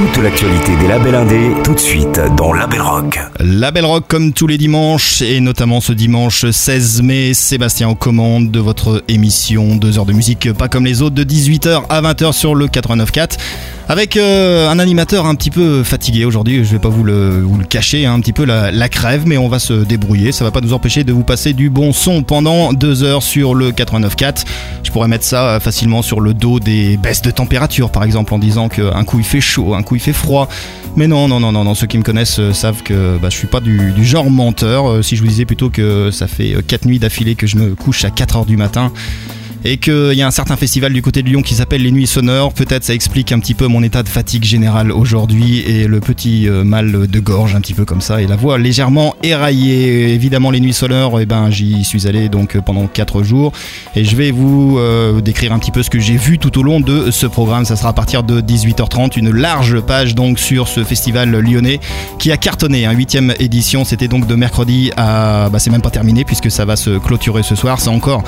Toute l'actualité des labels indés, tout de suite dans Label Rock. Label Rock comme tous les dimanches et notamment ce dimanche 16 mai, Sébastien aux commandes de votre émission 2 heures de musique pas comme les autres de 18h à 20h sur le 89.4 avec euh, un animateur un petit peu fatigué aujourd'hui, je vais pas vous le, cacher, hein, un petit peu la, crève, mais on va se débrouiller. Ça va pas nous empêcher de vous passer du bon son pendant deux heures sur le 89.4. Je pourrais mettre ça euh, facilement sur le dos des baisses de température, par exemple, en disant qu'un coup il fait chaud, un coup il fait froid. Mais non, non, non, non, non. ceux qui me connaissent euh, savent que bah, je suis pas du, du genre menteur. si je vous disais plutôt que ça fait quatre nuits d'affilée que je me couche à 4 heures du matin et qu'il y a un certain festival du côté de Lyon qui s'appelle les Nuits Sonores. Peut-être ça explique un petit peu mon état de fatigue générale aujourd'hui et le petit euh, mal de gorge un petit peu comme ça et la voix légèrement éraillée. Évidemment les Nuits Sonores, eh ben j'y suis allé donc pendant 4 jours et je vais vous euh, décrire un petit peu ce que j'ai vu tout au long de ce programme. Ça sera à partir de 18h30, une large page donc sur ce festival lyonnais qui a cartonné. Hein, huitième édition, c'était donc de mercredi à, bah c'est même pas terminé puisque ça va se clôturer ce soir. C'est encore,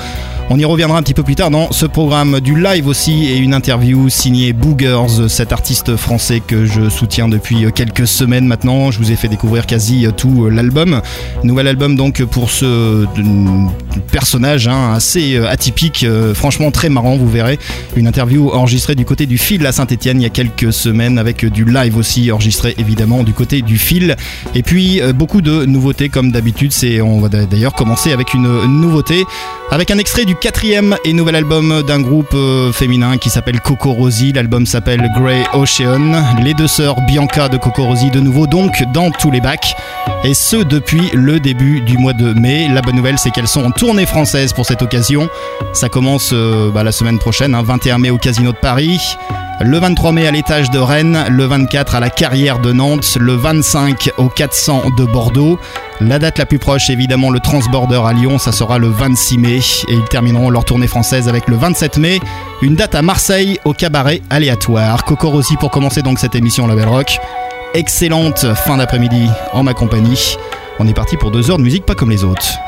on y reviendra un petit peu plus tard dans ce programme du live aussi et une interview signée Boogers, cet artiste français que je soutiens depuis quelques semaines maintenant. Je vous ai fait découvrir quasi tout l'album. Nouvel album donc pour ce personnage hein, assez atypique, franchement très marrant, vous verrez. Une interview enregistrée du côté du fil à Saint-Etienne il y a quelques semaines avec du live aussi enregistré évidemment du côté du fil. Et puis beaucoup de nouveautés comme d'habitude. On va d'ailleurs commencer avec une nouveauté avec un extrait du quatrième et nouvel album d'un groupe euh, féminin qui s'appelle Coco Rosie. L'album s'appelle Grey Ocean. Les deux sœurs Bianca de Coco Rosie de nouveau donc dans tous les bacs. Et ce depuis le début du mois de mai. La bonne nouvelle c'est qu'elles sont en tournée française pour cette occasion. Ça commence euh, bah, la semaine prochaine, hein, 21 mai au Casino de Paris. Le 23 mai à l'étage de Rennes, le 24 à la Carrière de Nantes, le 25 au 400 de Bordeaux. La date la plus proche, évidemment, le Transborder à Lyon, ça sera le 26 mai. Et ils termineront leur tournée française avec le 27 mai. Une date à Marseille au cabaret aléatoire. Coco Rossi pour commencer donc cette émission Label Rock. Excellente fin d'après-midi en ma compagnie. On est parti pour deux heures de musique pas comme les autres.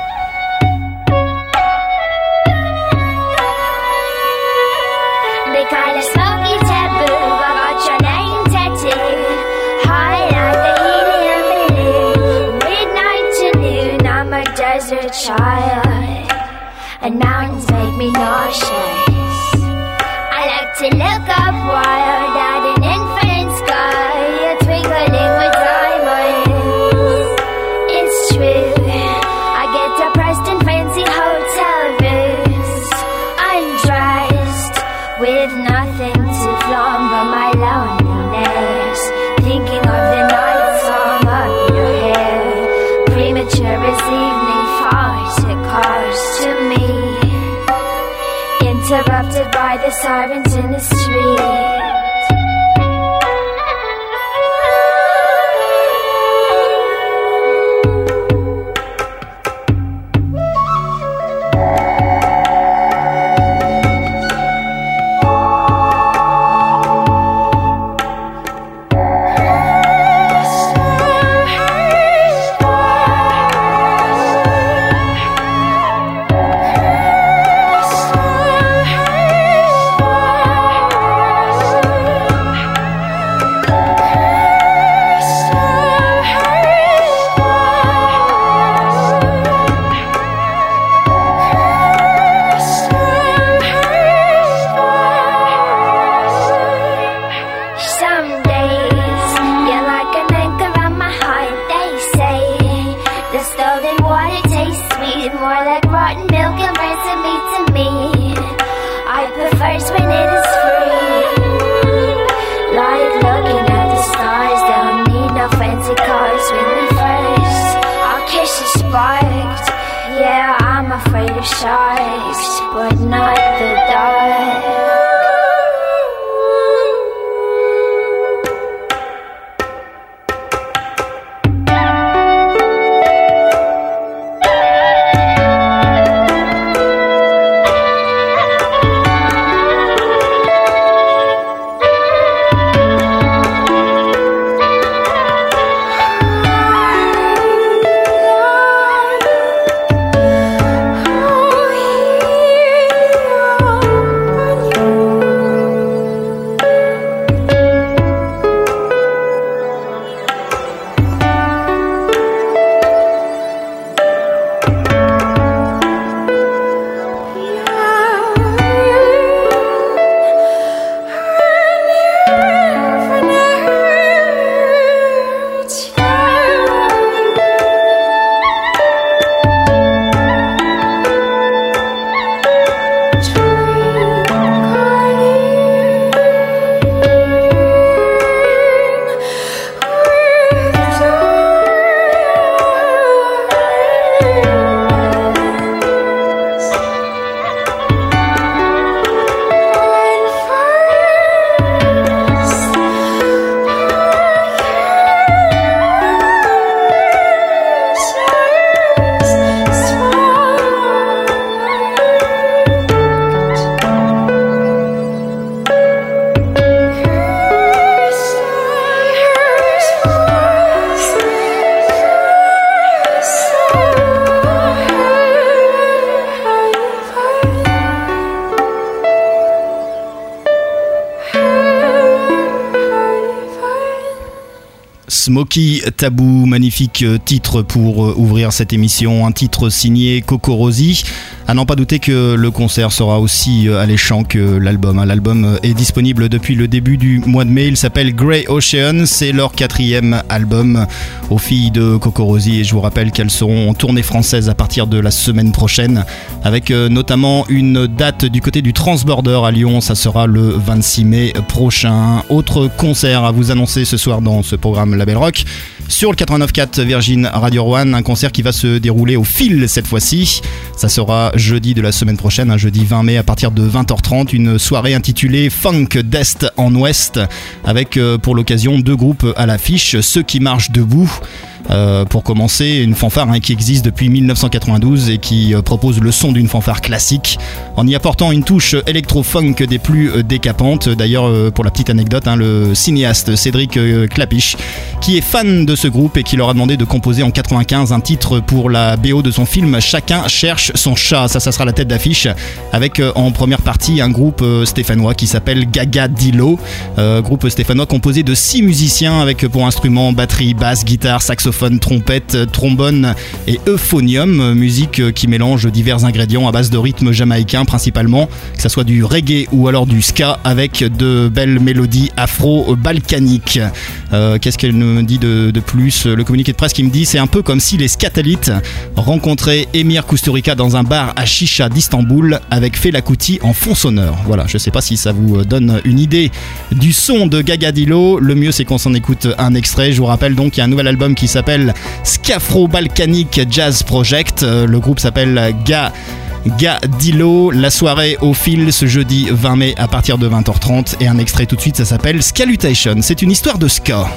why Interrupted by the sirens in the street Smoky Tabou, magnifique euh, titre pour euh, ouvrir cette émission, un titre signé Coco Rosie. À n'en pas douter que le concert sera aussi euh, alléchant que l'album. Hein. L'album est disponible depuis le début du mois de mai, il s'appelle Grey Ocean, c'est leur quatrième album aux filles de Coco Rosie et je vous rappelle qu'elles seront en tournée française à partir de la semaine prochaine avec notamment une date du côté du Transborder à Lyon, ça sera le 26 mai prochain. Autre concert à vous annoncer ce soir dans ce programme Label Rock sur le 89.4 Virgin Radio One, un concert qui va se dérouler au fil cette fois-ci. Ça sera jeudi de la semaine prochaine, un jeudi 20 mai à partir de 20h30, une soirée intitulée Funk d'Est en Ouest, avec euh, pour l'occasion deux groupes à l'affiche, ceux qui marchent debout. Euh, pour commencer, une fanfare hein, qui existe depuis 1992 et qui euh, propose le son d'une fanfare classique en y apportant une touche électro-funk des plus décapantes. D'ailleurs, pour la petite anecdote, hein, le cinéaste Cédric Clapiche, qui est fan de ce groupe et qui leur a demandé de composer en 95 un titre pour la BO de son film Chacun cherche son chat. Ça, ça sera la tête d'affiche avec en première partie un groupe stéphanois qui s'appelle Gaga Dilo, groupe stéphanois composé de six musiciens avec pour instruments batterie, basse, guitare, saxophone trompette, trombone et euphonium, musique qui mélange divers ingrédients à base de rythme jamaïcain principalement, que ce soit du reggae ou alors du ska avec de belles mélodies afro-balkaniques. Euh, qu'est-ce qu'elle nous dit de, plus Le communiqué de presse qui me dit c'est un peu comme si les Scatalites rencontraient Emir Kusturica dans un bar à Chicha d'Istanbul avec Fela Kuti en fond sonore. Voilà, je sais pas si ça vous donne une idée du son de Gagadilo. Le mieux c'est qu'on s'en écoute un extrait. Je vous rappelle donc qu'il y a un nouvel album qui s'appelle Scafro Balkanic Jazz Project. Euh, le groupe s'appelle Ga. Dilo, la soirée au fil ce jeudi 20 mai à partir de 20h30 et un extrait tout de suite ça s'appelle Scalutation. C'est une histoire de ska.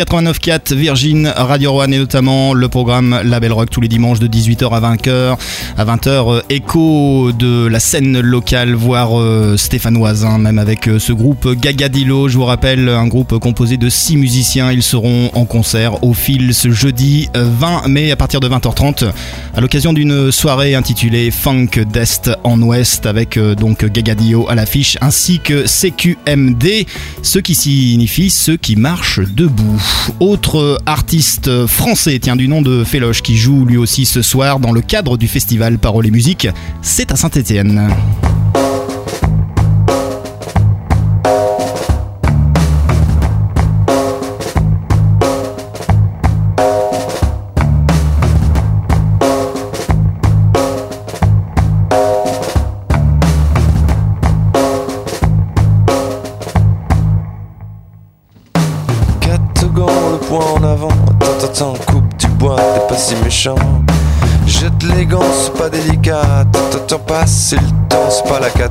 89.4 Virgin Radio One et notamment le programme Label Rock tous les dimanches de 18h à 20h. À 20h, écho de la scène locale, voire euh, stéphanoise, hein, même avec euh, ce groupe Gagadilo. Je vous rappelle, un groupe composé de 6 musiciens. Ils seront en concert au fil ce jeudi 20 mai à partir de 20h30 à l'occasion d'une soirée intitulée Funk d'Est en Ouest avec donc Gagadillo à l'affiche ainsi que CQMD, ce qui signifie ceux qui marchent debout. Autre artiste français, tient du nom de Féloche, qui joue lui aussi ce soir dans le cadre du festival Parole et Musique, c'est à Saint-Étienne.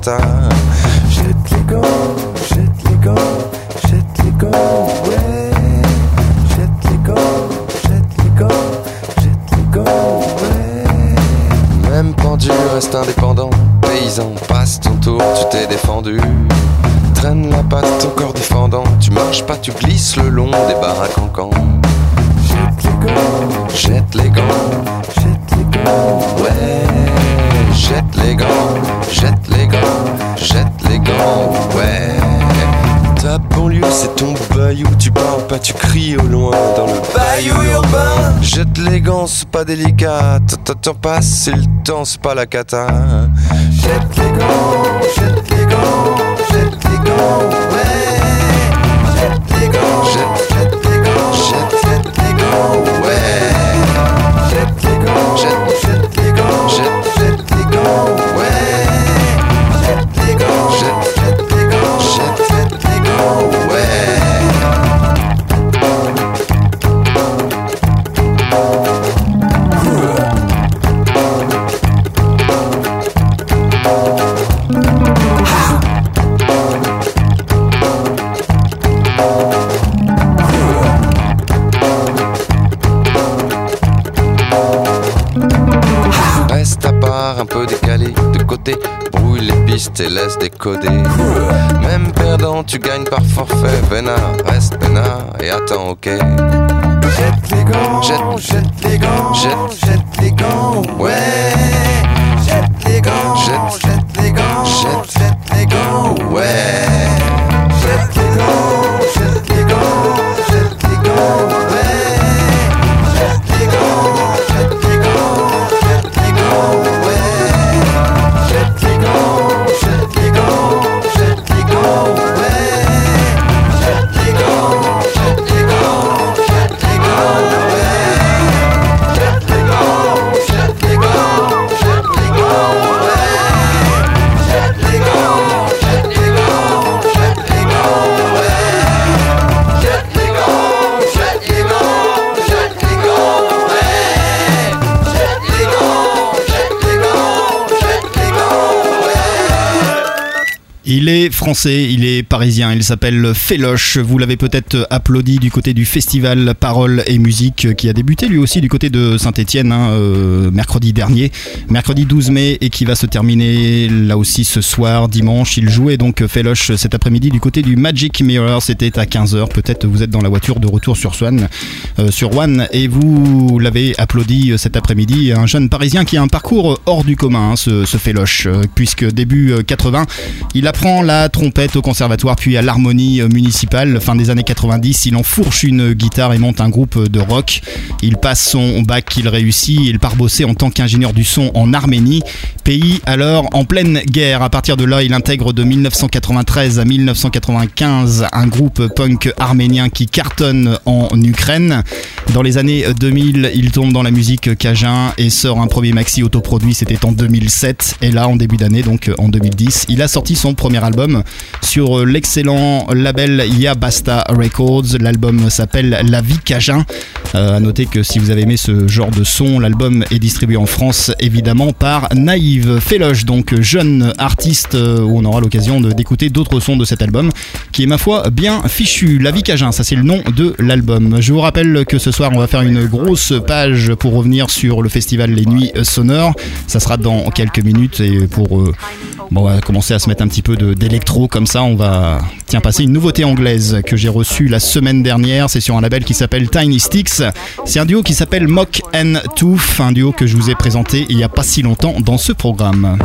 C'est C'est pas délicat, t'attends pas, c'est le temps, c'est pas la cata. Jette les gants, jette les gants, jette les gants, ouais. Jette les gants, jette, et laisse décoder. Même perdant, tu gagnes par forfait. Vénard, reste peinard et attends, ok. Il est parisien, il s'appelle Féloche. Vous l'avez peut-être applaudi du côté du festival Parole et Musique qui a débuté lui aussi du côté de Saint-Etienne mercredi dernier, mercredi 12 mai et qui va se terminer là aussi ce soir, dimanche. Il jouait donc Féloche cet après-midi du côté du Magic Mirror, c'était à 15h. Peut-être vous êtes dans la voiture de retour sur Swan, euh, sur One et vous l'avez applaudi cet après-midi. Un jeune parisien qui a un parcours hors du commun, hein, ce, ce Féloche, euh, puisque début euh, 80, il apprend la trompette au conservatoire puis à l'harmonie municipale. Fin des années 90, il enfourche une guitare et monte un groupe de rock. Il passe son bac qu'il réussit et il part bosser en tant qu'ingénieur du son en Arménie, pays alors en pleine guerre. À partir de là, il intègre de 1993 à 1995 un groupe punk arménien qui cartonne en Ukraine. Dans les années 2000, il tombe dans la musique cajun et sort un premier maxi autoproduit, c'était en 2007. Et là, en début d'année, donc en 2010, il a sorti son premier album sur l'excellent label Yabasta Records. L'album s'appelle La vie Cajun. Euh, à noter que si vous avez aimé ce genre de son, l'album est distribué en France évidemment par Naïve Féloge, donc jeune artiste euh, où on aura l'occasion d'écouter d'autres sons de cet album qui est ma foi bien fichu. La vie Cajun, ça c'est le nom de l'album. Je vous rappelle que ce soir on va faire une grosse page pour revenir sur le festival Les Nuits Sonores. Ça sera dans quelques minutes et pour euh, commencer à se mettre un petit peu d'électro comme ça, on va tiens passer une nouveauté anglaise que j'ai reçue la semaine dernière. C'est sur un label qui s'appelle Tiny Sticks. C'est un duo qui s'appelle Mock and Tooth, un duo que je vous ai présenté il n'y a pas si longtemps dans ce programme.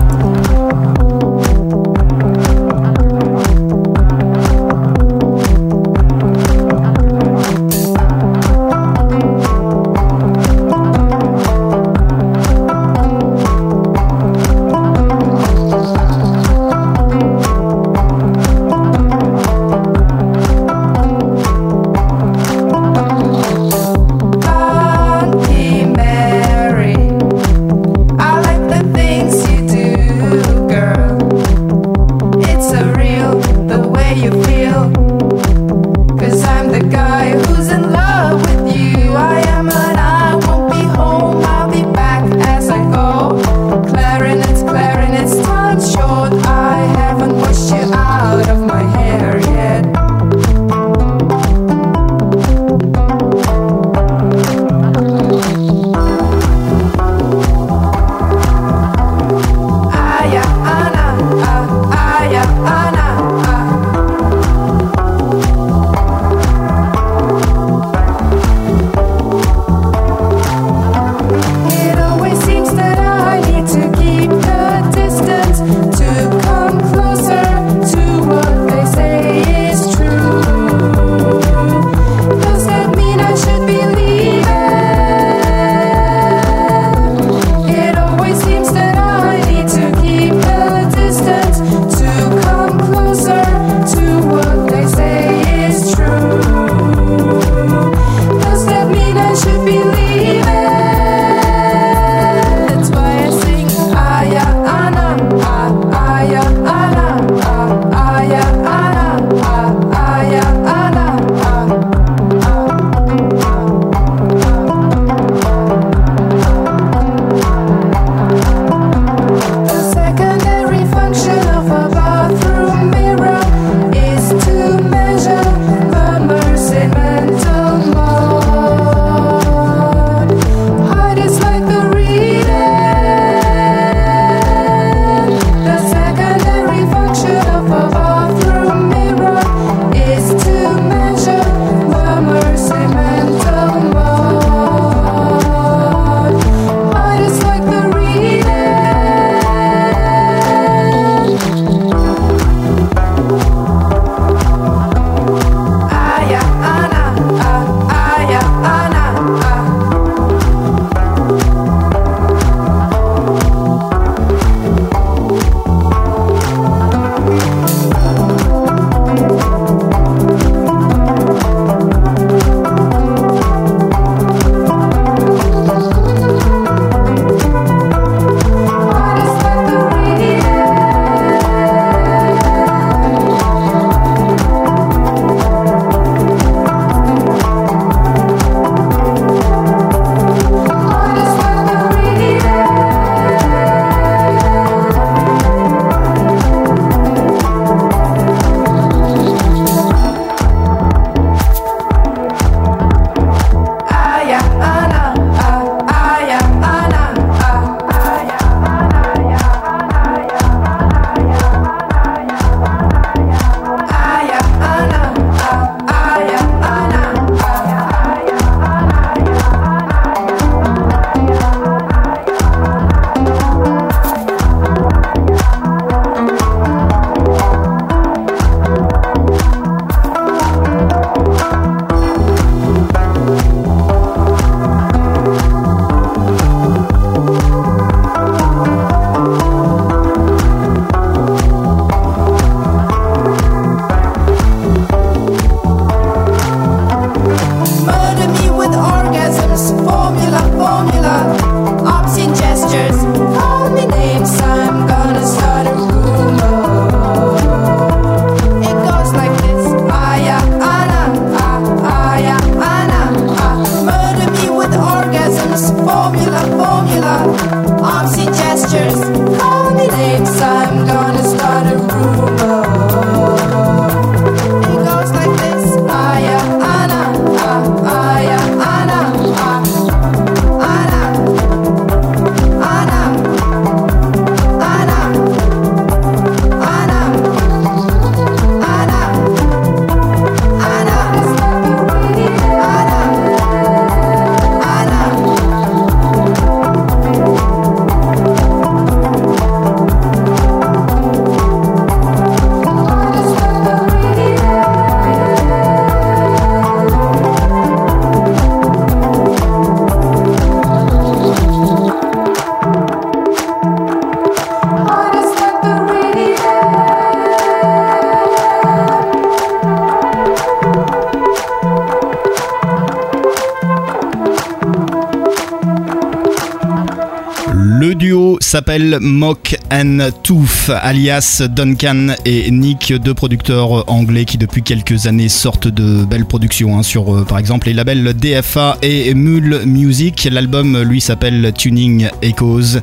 Mock and Tooth, alias Duncan et Nick, deux producteurs anglais qui depuis quelques années sortent de belles productions hein, sur euh, par exemple les labels DFA et Mule Music. L'album lui s'appelle Tuning Echoes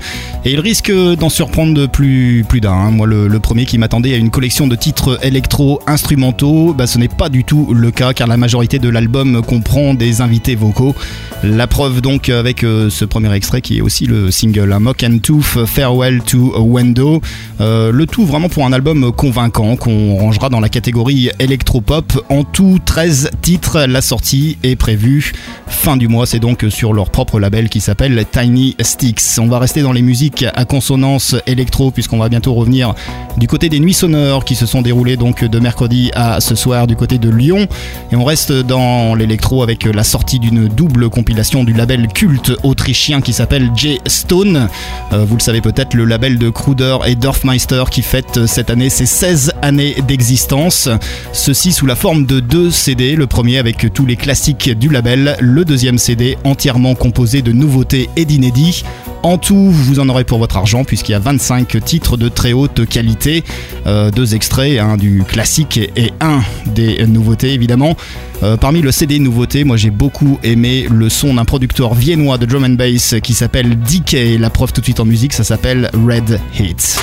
et il risque d'en surprendre plus, plus d'un. Hein. Moi le, premier qui m'attendait à une collection de titres électro-instrumentaux, bah, ce n'est pas du tout le cas car la majorité de l'album comprend des invités vocaux. La preuve donc avec euh, ce premier extrait qui est aussi le single Mock and Tooth, Farewell to Wendo. Euh, le tout vraiment pour un album convaincant qu'on rangera dans la catégorie électropop. En tout, 13 titres. La sortie est prévue fin du mois. C'est donc sur leur propre label qui s'appelle Tiny Sticks. On va rester dans les musiques à consonance électro puisqu'on va bientôt revenir du côté des nuits sonores qui se sont déroulées donc de mercredi à ce soir du côté de Lyon. Et on reste dans l'électro avec la sortie d'une double compilation du label culte autrichien qui s'appelle J Stone. Euh, vous le savez peut-être, le label de Kruder et Dorfmeister qui fête cette année ses 16 années d'existence. Ceci sous la forme de deux CD, le premier avec tous les classiques du label, le deuxième CD entièrement composé de nouveautés et d'inédits. En tout, vous en aurez pour votre argent puisqu'il y a 25 titres de très haute qualité, euh, deux extraits, un du classique et un des nouveautés évidemment. Euh, parmi le CD nouveauté, moi j'ai beaucoup aimé le son d'un producteur viennois de drum and bass qui s'appelle DK. La preuve tout de suite en musique, ça s'appelle Red Hits.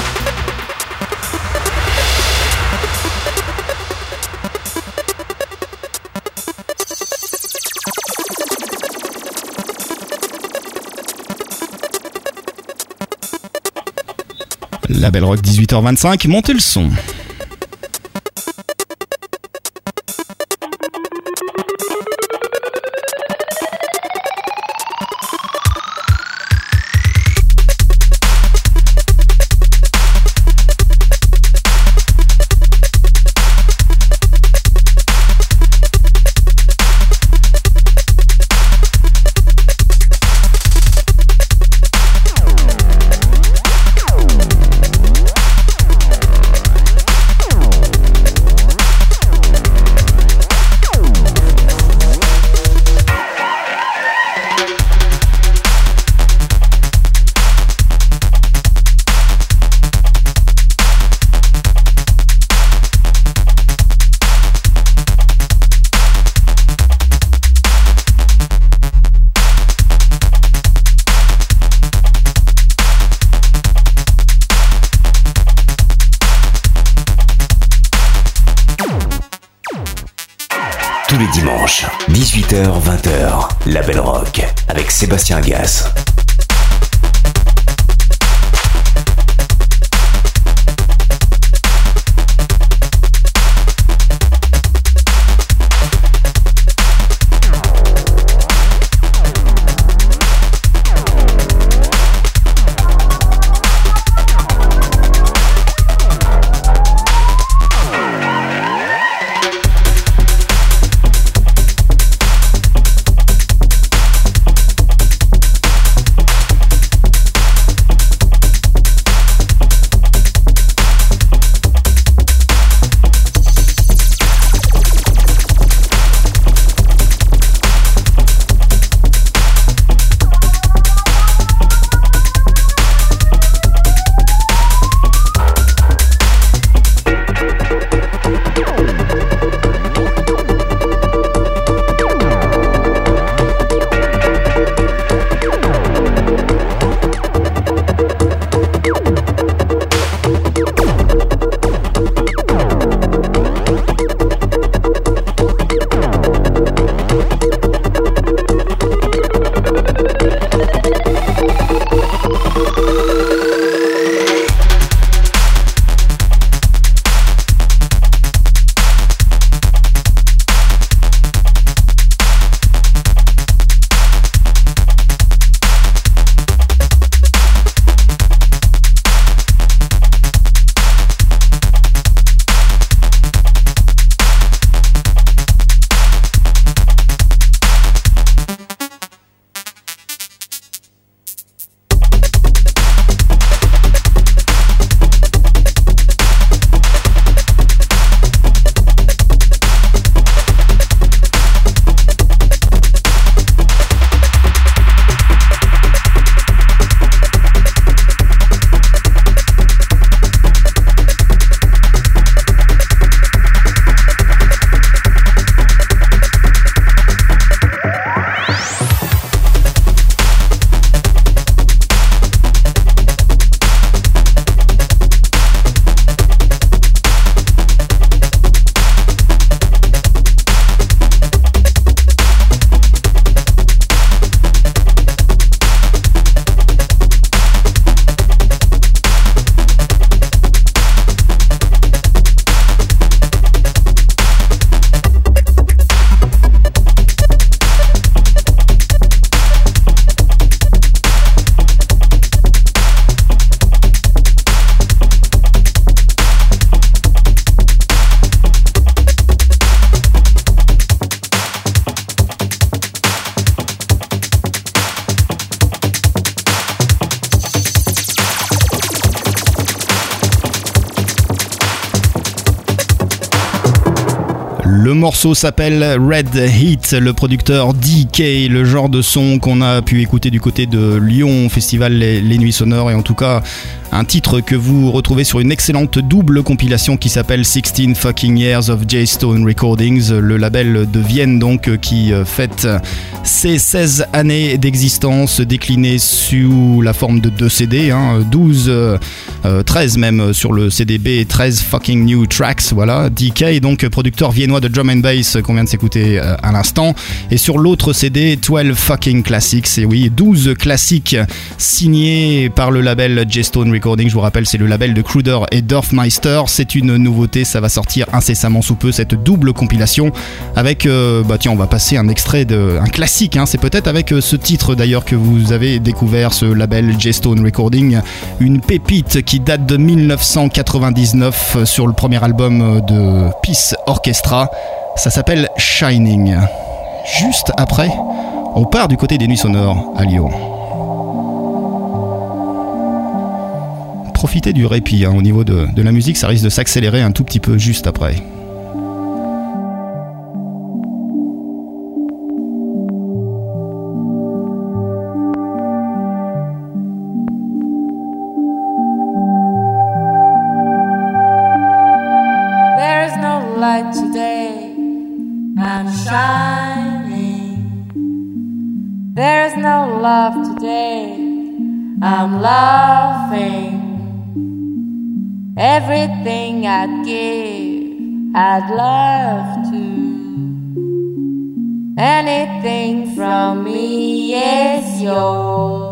La Belle Rock 18h25, montez le son. 18h-20h, La Belle Rock, avec Sébastien Gas. Le morceau s'appelle Red Heat, le producteur DK, le genre de son qu'on a pu écouter du côté de Lyon, Festival Les, Nuits Sonores, et en tout cas un titre que vous retrouvez sur une excellente double compilation qui s'appelle 16 Fucking Years of J-Stone Recordings, le label de Vienne donc qui fête ses 16 années d'existence déclinées sous la forme de deux CD, hein, 12, 13 même sur le CDB, 13 fucking new tracks, voilà, DK donc producteur viennois de drum and bass qu'on vient de s'écouter euh, à l'instant, et sur l'autre CD, 12 fucking classics, et oui, 12 classiques signés par le label J-Stone Recording. Je vous rappelle, c'est le label de Kruder et Dorfmeister. C'est une nouveauté, ça va sortir incessamment sous peu cette double compilation avec, euh, bah tiens, on va passer un extrait de un classique. Hein. c'est peut-être avec euh, ce titre d'ailleurs que vous avez découvert ce label J-Stone Recording, une pépite qui date de 1999 euh, sur le premier album de Peace Orchestra. Ça s'appelle Shining. Juste après, on part du côté des nuits sonores à Lyon. profiter du répit hein, au niveau de la musique, ça risque de s'accélérer un tout petit peu juste après. Everything I'd give, I'd love to. Anything from me is yours.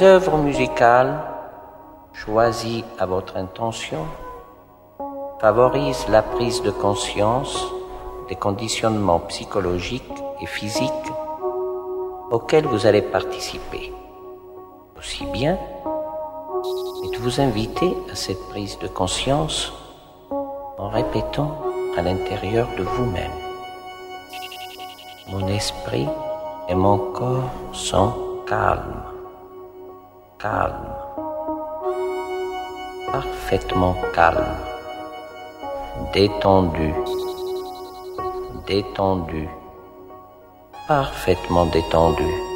Les œuvres musicales choisies à votre intention favorisent la prise de conscience des conditionnements psychologiques et physiques auxquels vous allez participer. Aussi bien, êtes-vous invité à cette prise de conscience en répétant à l'intérieur de vous-même. Mon esprit et mon corps sont calmes, parfaitement calmes, détendus, détendus, parfaitement détendus.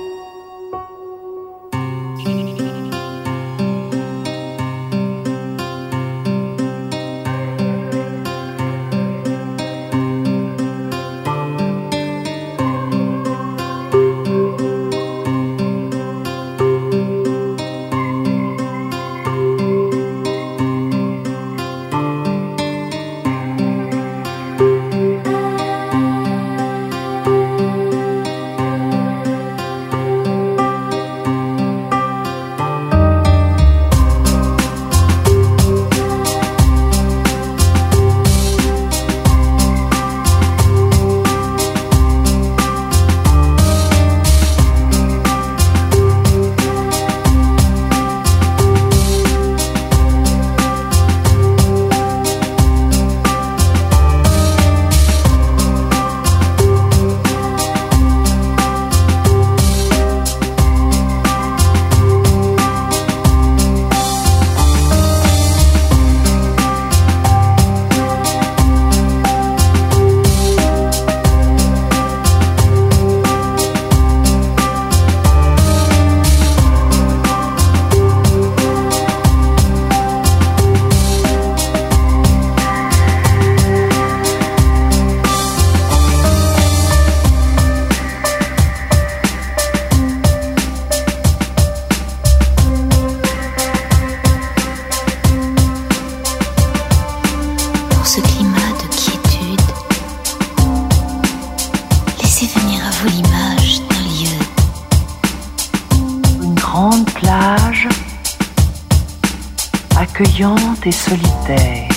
Solitaire.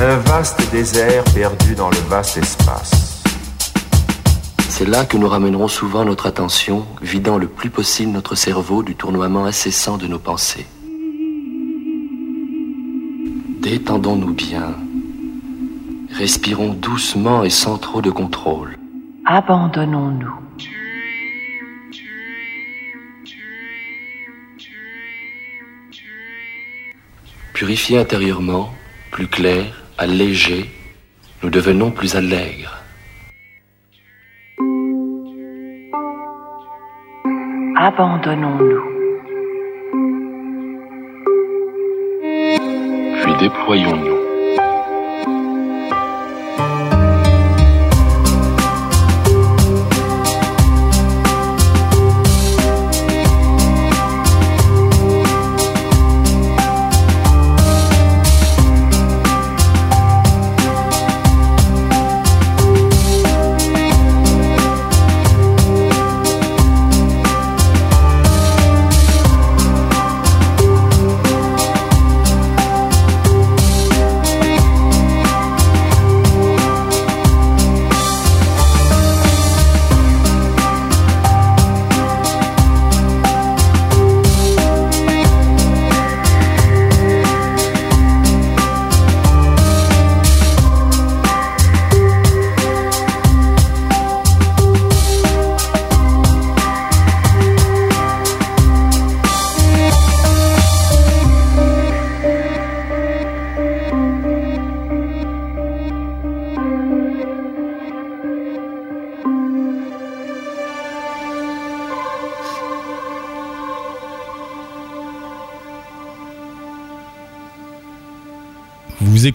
Un vaste désert perdu dans le vaste espace. C'est là que nous ramènerons souvent notre attention, vidant le plus possible notre cerveau du tournoiement incessant de nos pensées. Détendons-nous bien. Respirons doucement et sans trop de contrôle. Abandonnons-nous. Purifiés intérieurement, plus clairs, allégés, nous devenons plus allègres. Abandonnons-nous.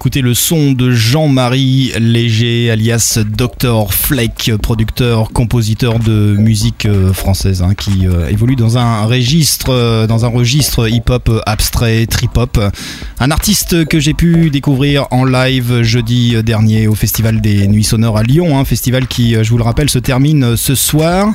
Vous écoutez le son de Jean-Marie Léger, alias Dr. Fleck, producteur, compositeur de musique euh, française, hein, qui euh, évolue dans un registre, euh, dans un registre hip-hop abstrait, trip-hop. Un artiste que j'ai pu découvrir en live jeudi dernier au Festival des Nuits Sonores à Lyon, un festival qui, je vous le rappelle, se termine ce soir.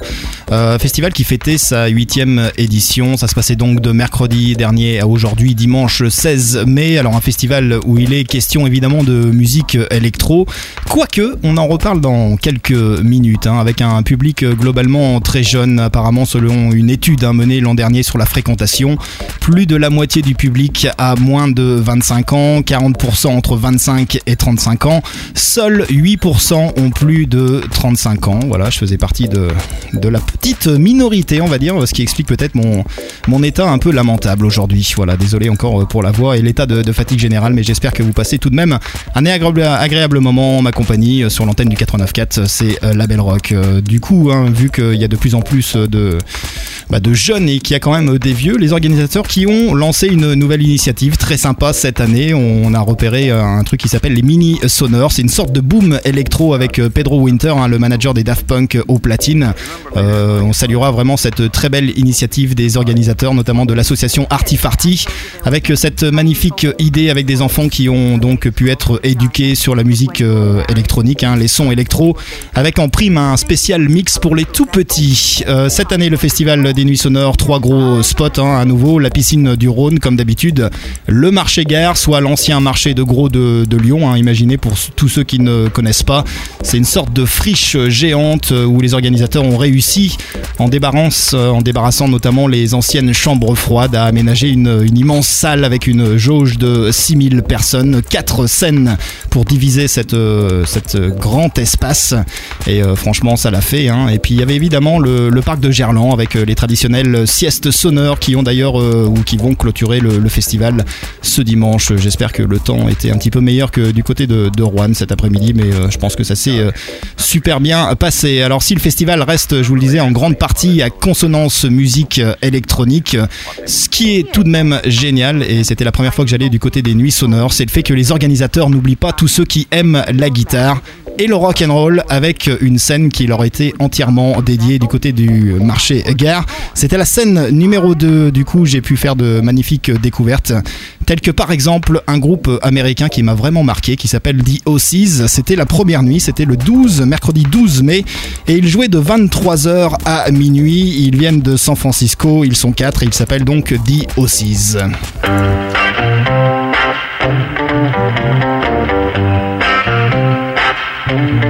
festival qui fêtait sa huitième édition. Ça se passait donc de mercredi dernier à aujourd'hui, dimanche 16 mai. Alors un festival où il est question évidemment de musique électro, quoique on en reparle dans quelques minutes, hein, avec un public globalement très jeune, apparemment selon une étude hein, menée l'an dernier sur la fréquentation. Plus de la moitié du public a moins de 25 ans, 40% entre 25 et 35 ans, seuls 8% ont plus de 35 ans. Voilà, je faisais partie de, de la petite minorité, on va dire, ce qui explique peut-être mon, mon état un peu lamentable aujourd'hui. Voilà, désolé encore pour la voix et l'état de, de fatigue générale, mais j'espère que vous passez tout de même un agréable, moment en ma compagnie euh, sur l'antenne du 89.4, c'est euh, La Belle Rock. Euh, du coup, hein, vu qu'il y a de plus en plus de, bah, de jeunes et qu'il y a quand même des vieux, les organisateurs qui ont lancé une nouvelle initiative très sympa cette année. On a repéré un truc qui s'appelle les mini sonores. C'est une sorte de boom électro avec Pedro Winter, hein, le manager des Daft Punk au platine. on saluera vraiment cette très belle initiative des organisateurs, notamment de l'association Artifarty, avec cette magnifique idée avec des enfants qui ont donc pu être éduqués sur la musique euh, électronique, hein, les sons électro, avec en prime un spécial mix pour les tout petits. Euh, cette année, le festival des nuits sonores, trois gros spots hein, à nouveau, la piscine du Rhône comme d'habitude, le marché gare, soit l'ancien marché de gros de, Lyon, hein, imaginez pour tous ceux qui ne connaissent pas, c'est une sorte de friche géante euh, où les organisateurs ont réussi en, en débarrassant notamment les anciennes chambres froides à aménager une immense salle avec une jauge de 6000 personnes quatre scènes pour diviser cette, euh, cette grand espace. Et euh, franchement, ça l'a fait. Hein. Et puis il y avait évidemment le, parc de Gerland avec euh, les traditionnelles siestes sonores qui ont d'ailleurs ou qui vont clôturer le, festival ce dimanche. J'espère que le temps était un petit peu meilleur que du côté de, de Rouen cet après-midi, mais je pense que ça s'est super bien passé. Alors si le festival reste, je vous le disais, en grande partie à consonance musique électronique, ce qui est tout de même génial, et c'était la première fois que j'allais du côté des nuits sonores, c'est le fait que les organisateurs n'oublient pas tous ceux qui aiment la guitare et le rock and roll avec une scène qui leur était entièrement dédiée du côté du marché gare. C'était la scène numéro 2 du coup j'ai pu faire de magnifiques découvertes telles que par exemple un groupe américain qui m'a vraiment marqué qui s'appelle The Ossies. C'était la première nuit, c'était le 12 mercredi 12 mai et ils jouaient de 23h à minuit. Ils viennent de San Francisco, ils sont quatre et ils s'appellent donc The Thank you.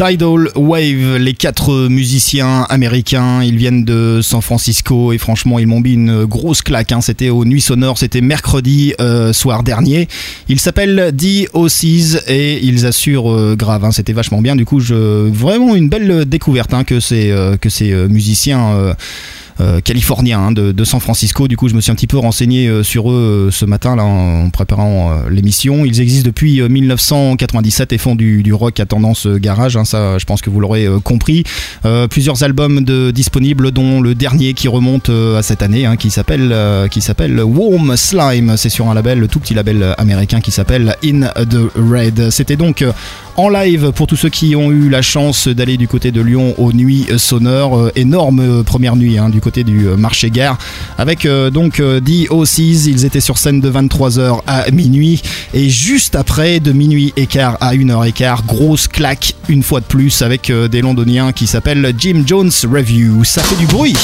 Tidal Wave, les quatre musiciens américains, ils viennent de San Francisco et franchement ils m'ont mis une grosse claque. hein. C'était aux Nuits Sonores, c'était mercredi euh, soir dernier. Ils s'appellent The OCs et ils assurent euh, grave. hein. C'était vachement bien. Du coup, je vraiment une belle découverte hein, que ces que ces euh, musiciens. Euh, californiens hein, de, San Francisco. Du coup, je me suis un petit peu renseigné euh, sur eux euh, ce matin là en préparant l'émission. Ils existent depuis euh, 1997 et font du, rock à tendance garage. hein, ça, je pense que vous l'aurez compris. Plusieurs albums de, disponibles, dont le dernier qui remonte à cette année, hein, qui s'appelle qui s'appelle Warm Slime. C'est sur un label, le tout petit label américain qui s'appelle In the Red. C'était donc en live pour tous ceux qui ont eu la chance d'aller du côté de Lyon aux nuits sonores. Euh, énorme euh, première nuit hein, du côté du euh, marché gare avec donc The OCs. Ils étaient sur scène de 23h à minuit et juste après de minuit et quart à 1h et quart, grosse claque une fois de plus avec des londoniens qui s'appellent Jim Jones Review. Ça fait du bruit.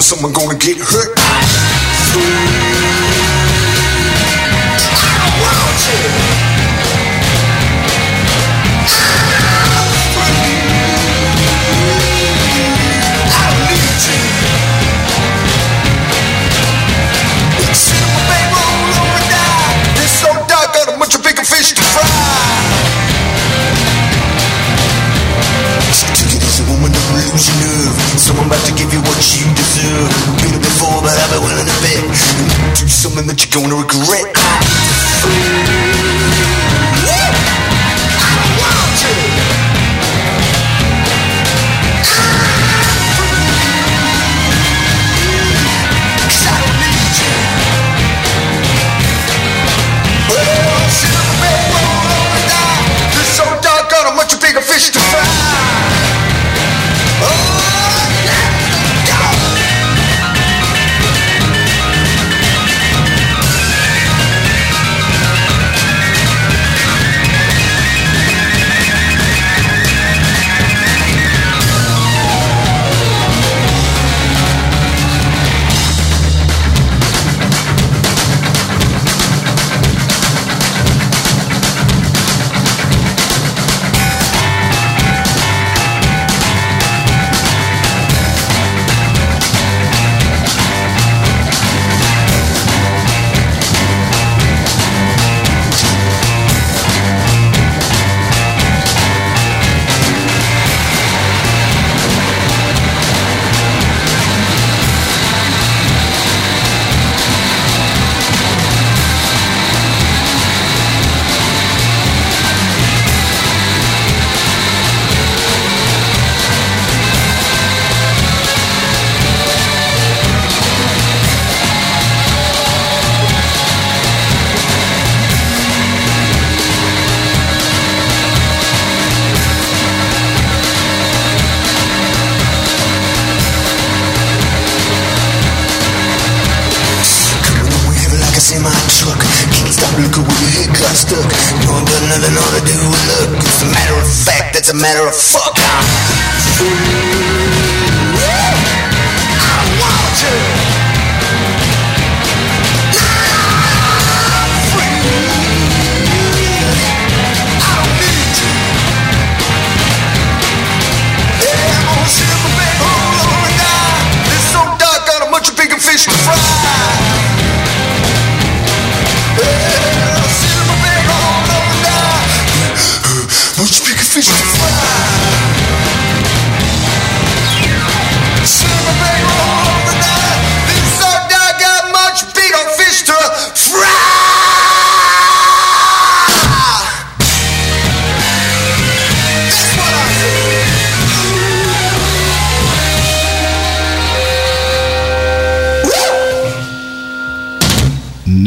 Someone gonna get hurt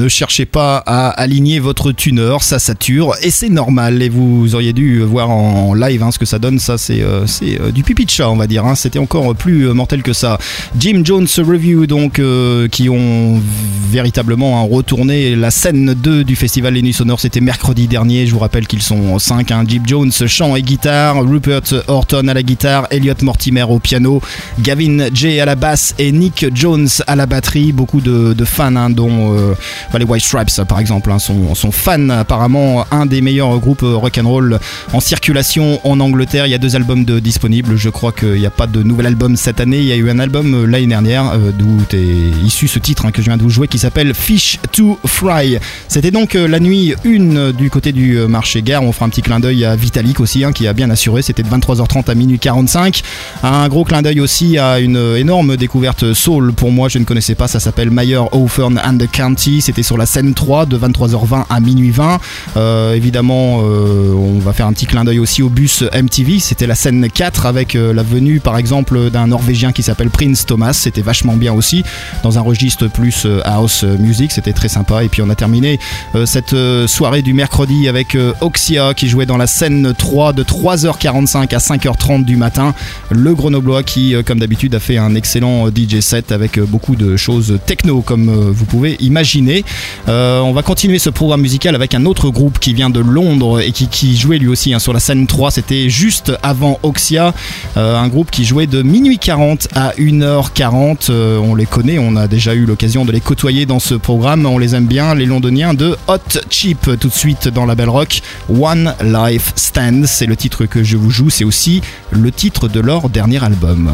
ne cherchez pas à aligner votre tuner, ça sature et c'est normal. Et vous auriez dû voir en live hein, ce que ça donne. Ça, c'est euh, c'est euh, du pipi de chat, on va dire. hein. C'était encore plus euh, mortel que ça. Jim Jones Review, donc, euh, qui ont véritablement hein, retourné la scène 2 du festival Les Nuits Sonores. C'était mercredi dernier. Je vous rappelle qu'ils sont 5. Hein. Jim Jones, chant et guitare. Rupert Horton à la guitare. Elliot Mortimer au piano. Gavin Jay à la basse et Nick Jones à la batterie. Beaucoup de, fans, dont les White Stripes, par exemple, hein, sont, fans. Apparemment, un des meilleurs groupes euh, rock'n'roll en circulation en Angleterre. Il y a deux albums de disponibles. Je crois qu'il n'y a pas de nouvel album cette année. Il y a eu un album euh, l'année dernière euh, d'où est issu ce titre hein, que je viens de vous jouer qui s'appelle Fish to Fry. C'était donc la nuit 1 du côté du marché gare. On fera un petit clin d'œil à Vitalik aussi hein, qui a bien assuré. C'était de 23h30 à minuit 45. Un gros clin d'œil aussi à une énorme découverte soul pour moi. Je ne connaissais pas. Ça s'appelle Mayer Offern and the County. C'était sur la scène 3 de 23h20 à minuit 20. Euh, évidemment, euh, on va faire un petit clin d'œil aussi au bus MTV. C'était la scène 4 avec euh, la venue par exemple d'un Norvégien qui s'appelle Prince Thomas. C'était vachement bien aussi dans un registre plus house music. C'était très sympa. Et puis on a terminé cette soirée du mercredi avec Oxia qui jouait dans la scène 3 de 3h45 à 5h30 du matin. Le Grenoblois qui, comme d'habitude, a fait un excellent DJ set avec beaucoup de choses techno comme vous pouvez imaginer. Euh, on va continuer ce programme musical avec un autre groupe qui vient de Londres et qui, jouait lui aussi hein, sur la scène 3. C'était juste avant Oxia, euh, un groupe qui jouait de minuit 40 à 1h40. Euh, on les connaît, on a déjà eu l'occasion de les côtoyer dans ce programme. On les aime bien, les londoniens de Hot Chip. Tout de suite dans la Belle Rock, One Life Stand, c'est le titre que je vous joue. C'est aussi le titre de leur dernier album.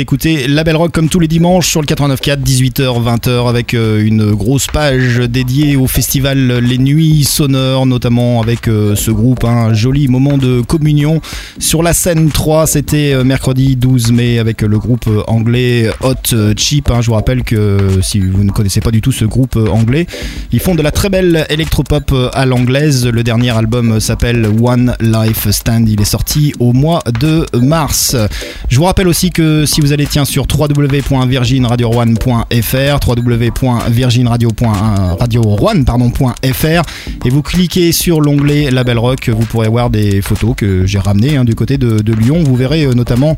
Vous écoutez La Belle Rock comme tous les dimanches sur le 89.4, 18h, 20h, avec euh, une grosse page dédiée au festival Les Nuits Sonores, notamment avec euh, ce groupe, un joli moment de communion. Sur la scène 3, c'était euh, mercredi 12 mai avec le groupe anglais Hot Chip. hein. Je vous rappelle que si vous ne connaissez pas du tout ce groupe anglais, ils font de la très belle électropop à l'anglaise. Le dernier album s'appelle One Life Stand. Il est sorti au mois de mars. Je vous rappelle aussi que si vous allez tiens sur www.virginradio1.fr, www.virginradio.fr et vous cliquez sur l'onglet Label Rock, vous pourrez voir des photos que j'ai ramenées hein, du côté de, de Lyon. Vous verrez euh, notamment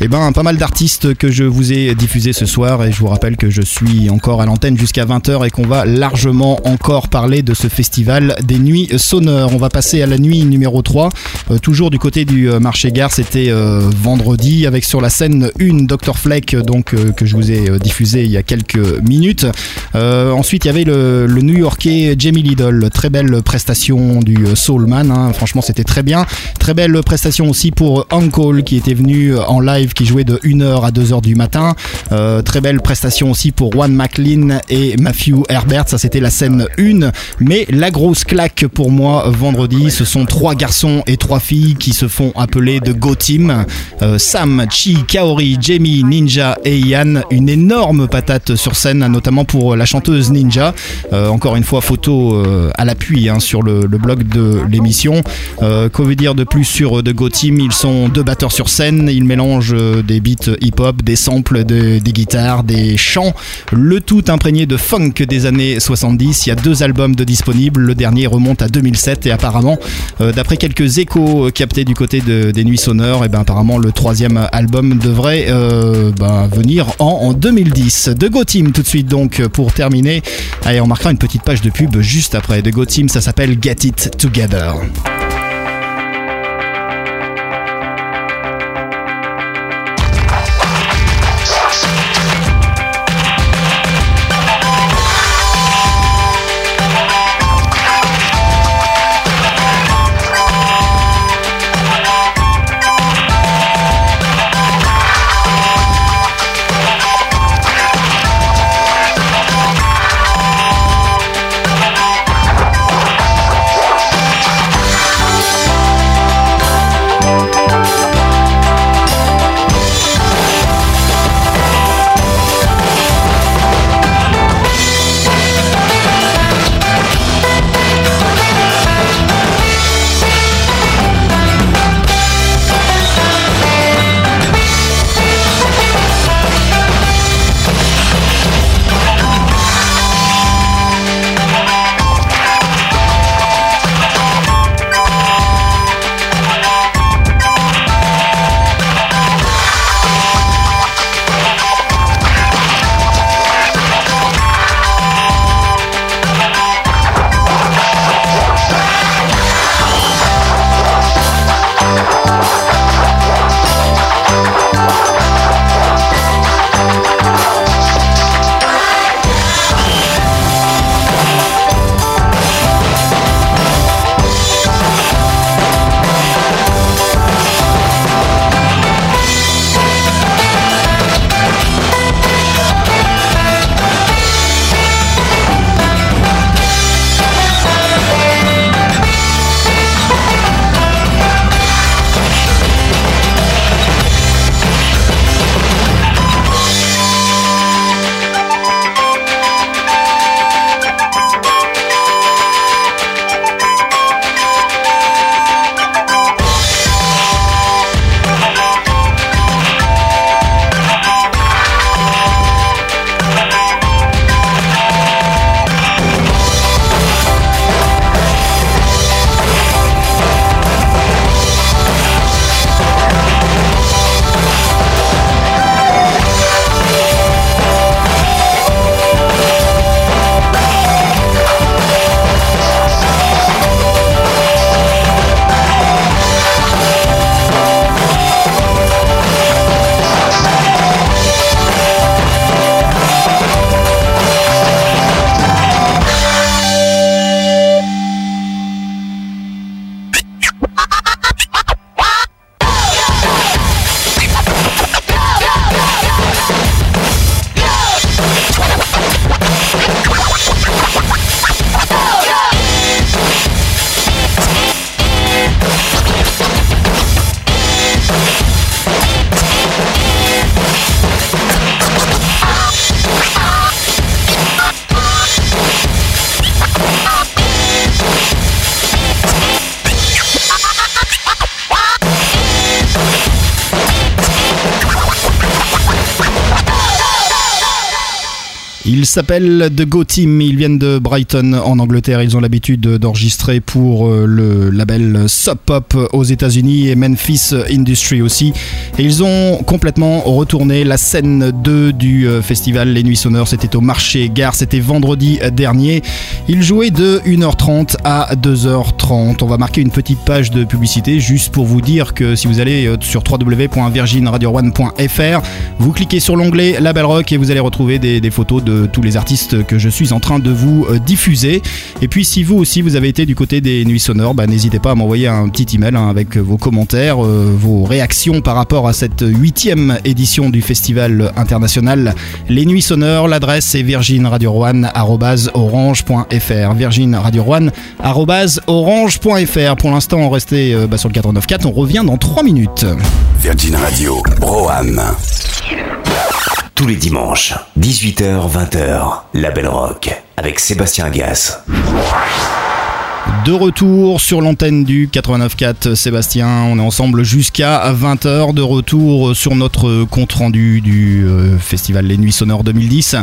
eh ben, pas mal d'artistes que je vous ai diffusés ce soir et je vous rappelle que je suis encore à l'antenne jusqu'à 20h et qu'on va largement encore parler de ce festival des nuits sonores. On va passer à la nuit numéro 3, euh, toujours du côté du euh, marché gare, c'était euh, vendredi avec sur la scène une Dr Fleck donc que je vous ai diffusé il y a quelques minutes. Ensuite, il y avait le, le New-Yorkais Jamie Lidl, très belle prestation du Soulman, hein. franchement c'était très bien. Très belle prestation aussi pour Uncle qui était venu en live, qui jouait de 1h à 2h du matin. Euh, très belle prestation aussi pour Juan McLean et Matthew Herbert, ça c'était la scène 1. Mais la grosse claque pour moi vendredi, ce sont trois garçons et trois filles qui se font appeler de Go Team. Euh, Sam, Chi, Kaori, Jamie, Ninja et Ian. Une énorme patate sur scène, notamment pour la chanteuse Ninja. Euh, encore une fois, photo à l'appui hein, sur le, blog de l'émission. Qu'au veut dire de plus sur The Go Team Ils sont deux batteurs sur scène. Ils mélangent des beats hip-hop, des samples, de- des guitares, des chants. Le tout imprégné de funk des années 70. Il y a deux albums de disponibles. Le dernier remonte à 2007 et apparemment, euh, d'après quelques échos captés du côté de- des Nuits Sonores, et ben apparemment le troisième album devrait euh, ben, venir en, en 2010. The Go Team tout de suite donc pour terminer. Allez, on marquera une petite page de pub juste après. The Go Team, ça s'appelle Get It Together. Ils s'appellent The Go Team, ils viennent de Brighton en Angleterre, ils ont l'habitude d'enregistrer pour euh, le label Sub Pop aux États-Unis et Memphis Industry aussi. Et ils ont complètement retourné la scène 2 du euh, festival Les Nuits Sonores, c'était au marché Gare, c'était vendredi dernier. Ils jouaient de 1h30 à 2h30. On va marquer une petite page de publicité juste pour vous dire que si vous allez euh, sur www.virginradio1.fr, vous cliquez sur l'onglet Label Rock et vous allez retrouver des, des photos de tous les artistes que je suis en train de vous euh, diffuser. Et puis si vous aussi vous avez été du côté des nuits sonores, bah, n'hésitez pas à m'envoyer un petit email hein, avec vos commentaires, euh, vos réactions par rapport à cette huitième édition du festival international Les Nuits Sonores. L'adresse est virginradio1.orange.fr virginradio1.orange.fr Pour l'instant, on restait euh, bah, sur le 89.4. On revient dans 3 minutes. Virgin Radio, Broham. Tous les dimanches, 18h-20h, La Belle Rock, avec Sébastien Agas. De retour sur l'antenne du 89.4 Sébastien, on est ensemble jusqu'à 20h de retour sur notre compte rendu du euh, festival Les Nuits Sonores 2010.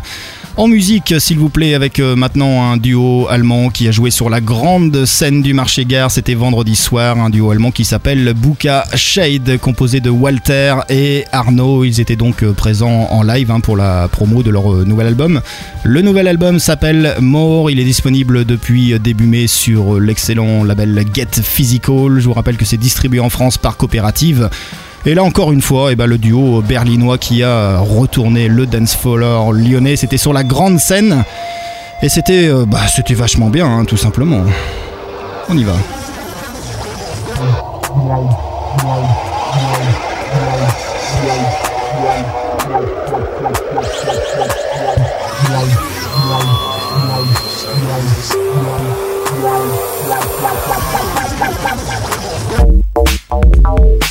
En musique, s'il vous plaît, avec euh, maintenant un duo allemand qui a joué sur la grande scène du marché gare. C'était vendredi soir, un duo allemand qui s'appelle Buka Shade, composé de Walter et Arnaud. Ils étaient donc euh, présents en live hein, pour la promo de leur nouvel album. Le nouvel album s'appelle More. Il est disponible depuis début mai sur l'excellent label Get Physical. Je vous rappelle que c'est distribué en France par Coopérative. Et là encore une fois, eh ben, le duo berlinois qui a retourné le dance lyonnais, c'était sur la grande scène. Et c'était euh, bah, vachement bien, hein, tout simplement. On y va. Oh, oh, oh.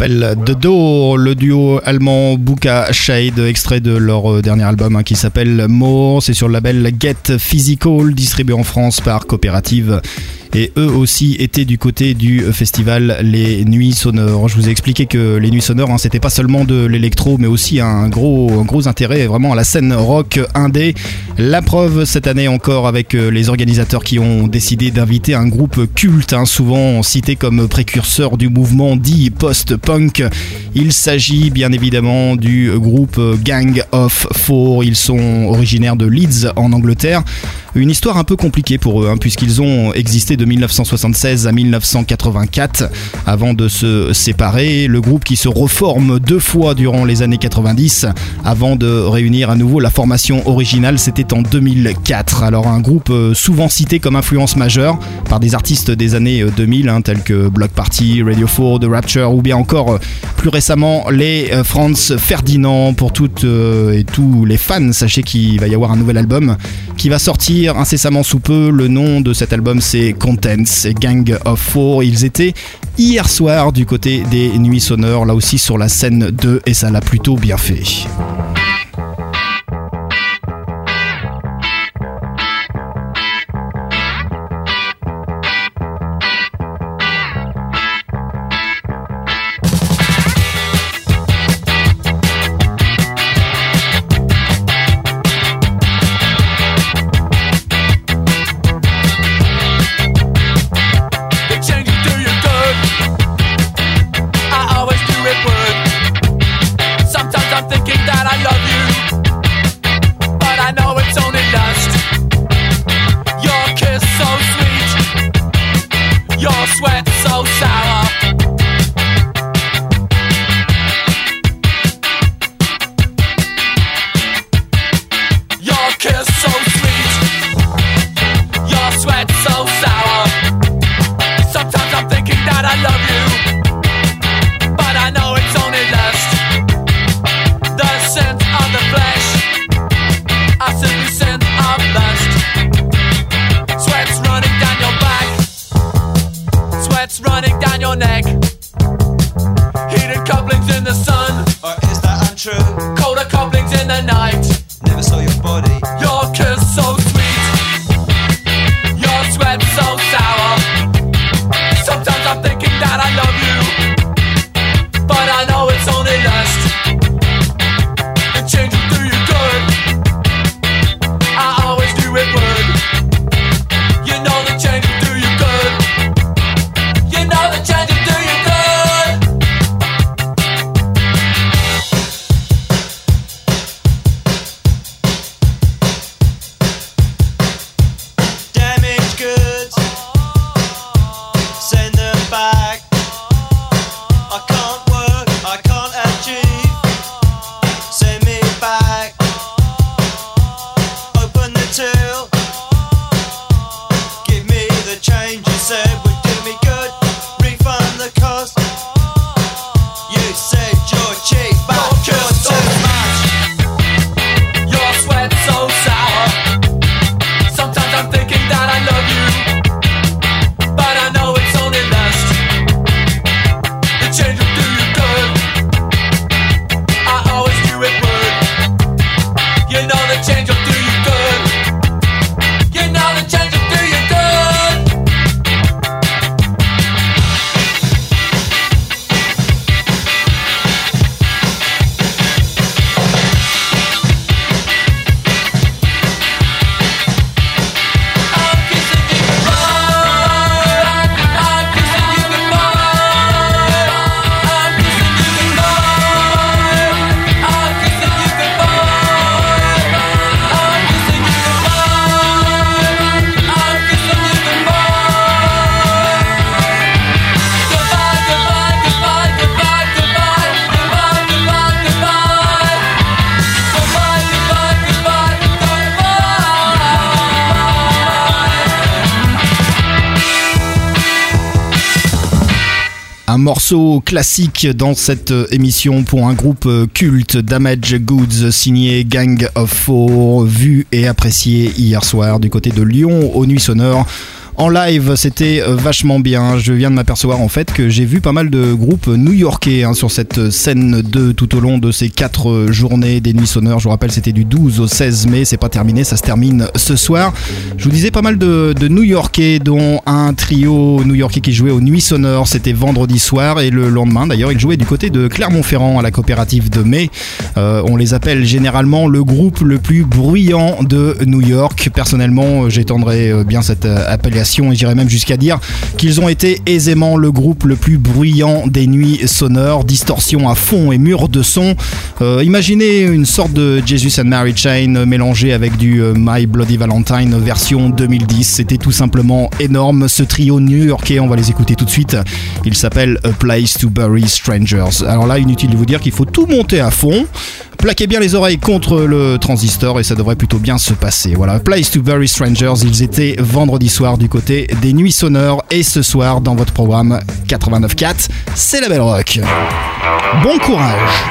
S'appelle The Door, le duo allemand Buka Shade, extrait de leur euh, dernier album hein, qui s'appelle More. C'est sur le label Get Physical, distribué en France par Coopérative. Et eux aussi étaient du côté du festival Les Nuits Sonores. Je vous ai expliqué que les Nuits Sonores, hein, c'était pas seulement de l'électro, mais aussi un gros, gros intérêt vraiment à la scène rock indé. La preuve cette année encore avec euh, les organisateurs qui ont décidé d'inviter un groupe culte, hein, souvent cité comme précurseur du mouvement dit post-punk. Il s'agit bien évidemment du groupe Gang of Four. Ils sont originaires de Leeds en Angleterre. Une histoire un peu compliquée pour eux, hein, puisqu'ils ont existé de 1976 à 1984 avant de se séparer. Le groupe qui se reforme deux fois durant les années 90 avant de réunir à nouveau la formation originale, c'était en 2004. Alors un groupe euh, souvent cité comme influence majeure par des artistes des années euh, 2000 hein, tels que Block Party, Radio 4, The Rapture ou bien encore euh, plus récemment les euh, Franz Ferdinand. Pour toutes euh, et tous les fans, sachez qu'il va y avoir un nouvel album qui va sortir incessamment sous peu. Le nom de cet album c'est Contents et Gang of Four. Ils étaient hier soir du côté des Nuits Sonores, là aussi sur la scène 2 et ça l'a plutôt bien fait. Un morceau classique dans cette euh, émission pour un groupe euh, culte Damage Goods signé Gang of Four, vu et apprécié hier soir du côté de Lyon aux Nuits Sonores. En live, c'était euh, vachement bien. Je viens de m'apercevoir en fait que j'ai vu pas mal de groupes new-yorkais hein, sur cette scène 2 tout au long de ces 4 journées des nuits sonores. Je vous rappelle, c'était du 12 au 16 mai. C'est pas terminé, ça se termine ce soir. Je vous disais pas mal de, new-yorkais, dont un trio new-yorkais qui jouait aux nuits sonores. C'était vendredi soir et le lendemain d'ailleurs, ils jouaient du côté de Clermont-Ferrand à la coopérative de mai. Euh, on les appelle généralement le groupe le plus bruyant de New York. Personnellement, j'étendrai euh, bien cette euh, et j'irais même jusqu'à dire qu'ils ont été aisément le groupe le plus bruyant des nuits sonores, distorsion à fond et mur de son. Euh, imaginez une sorte de Jesus and Mary Chain mélangé avec du euh, My Bloody Valentine version 2010. C'était tout simplement énorme. Ce trio new-yorkais, on va les écouter tout de suite. Il s'appelle A Place to Bury Strangers. Alors là, inutile de vous dire qu'il faut tout monter à fond. Plaquez bien les oreilles contre le transistor et ça devrait plutôt bien se passer. Voilà, Place to Bury Strangers, ils étaient vendredi soir du côté des nuits sonores et ce soir dans votre programme 89.4, c'est la Belle Rock. Bon courage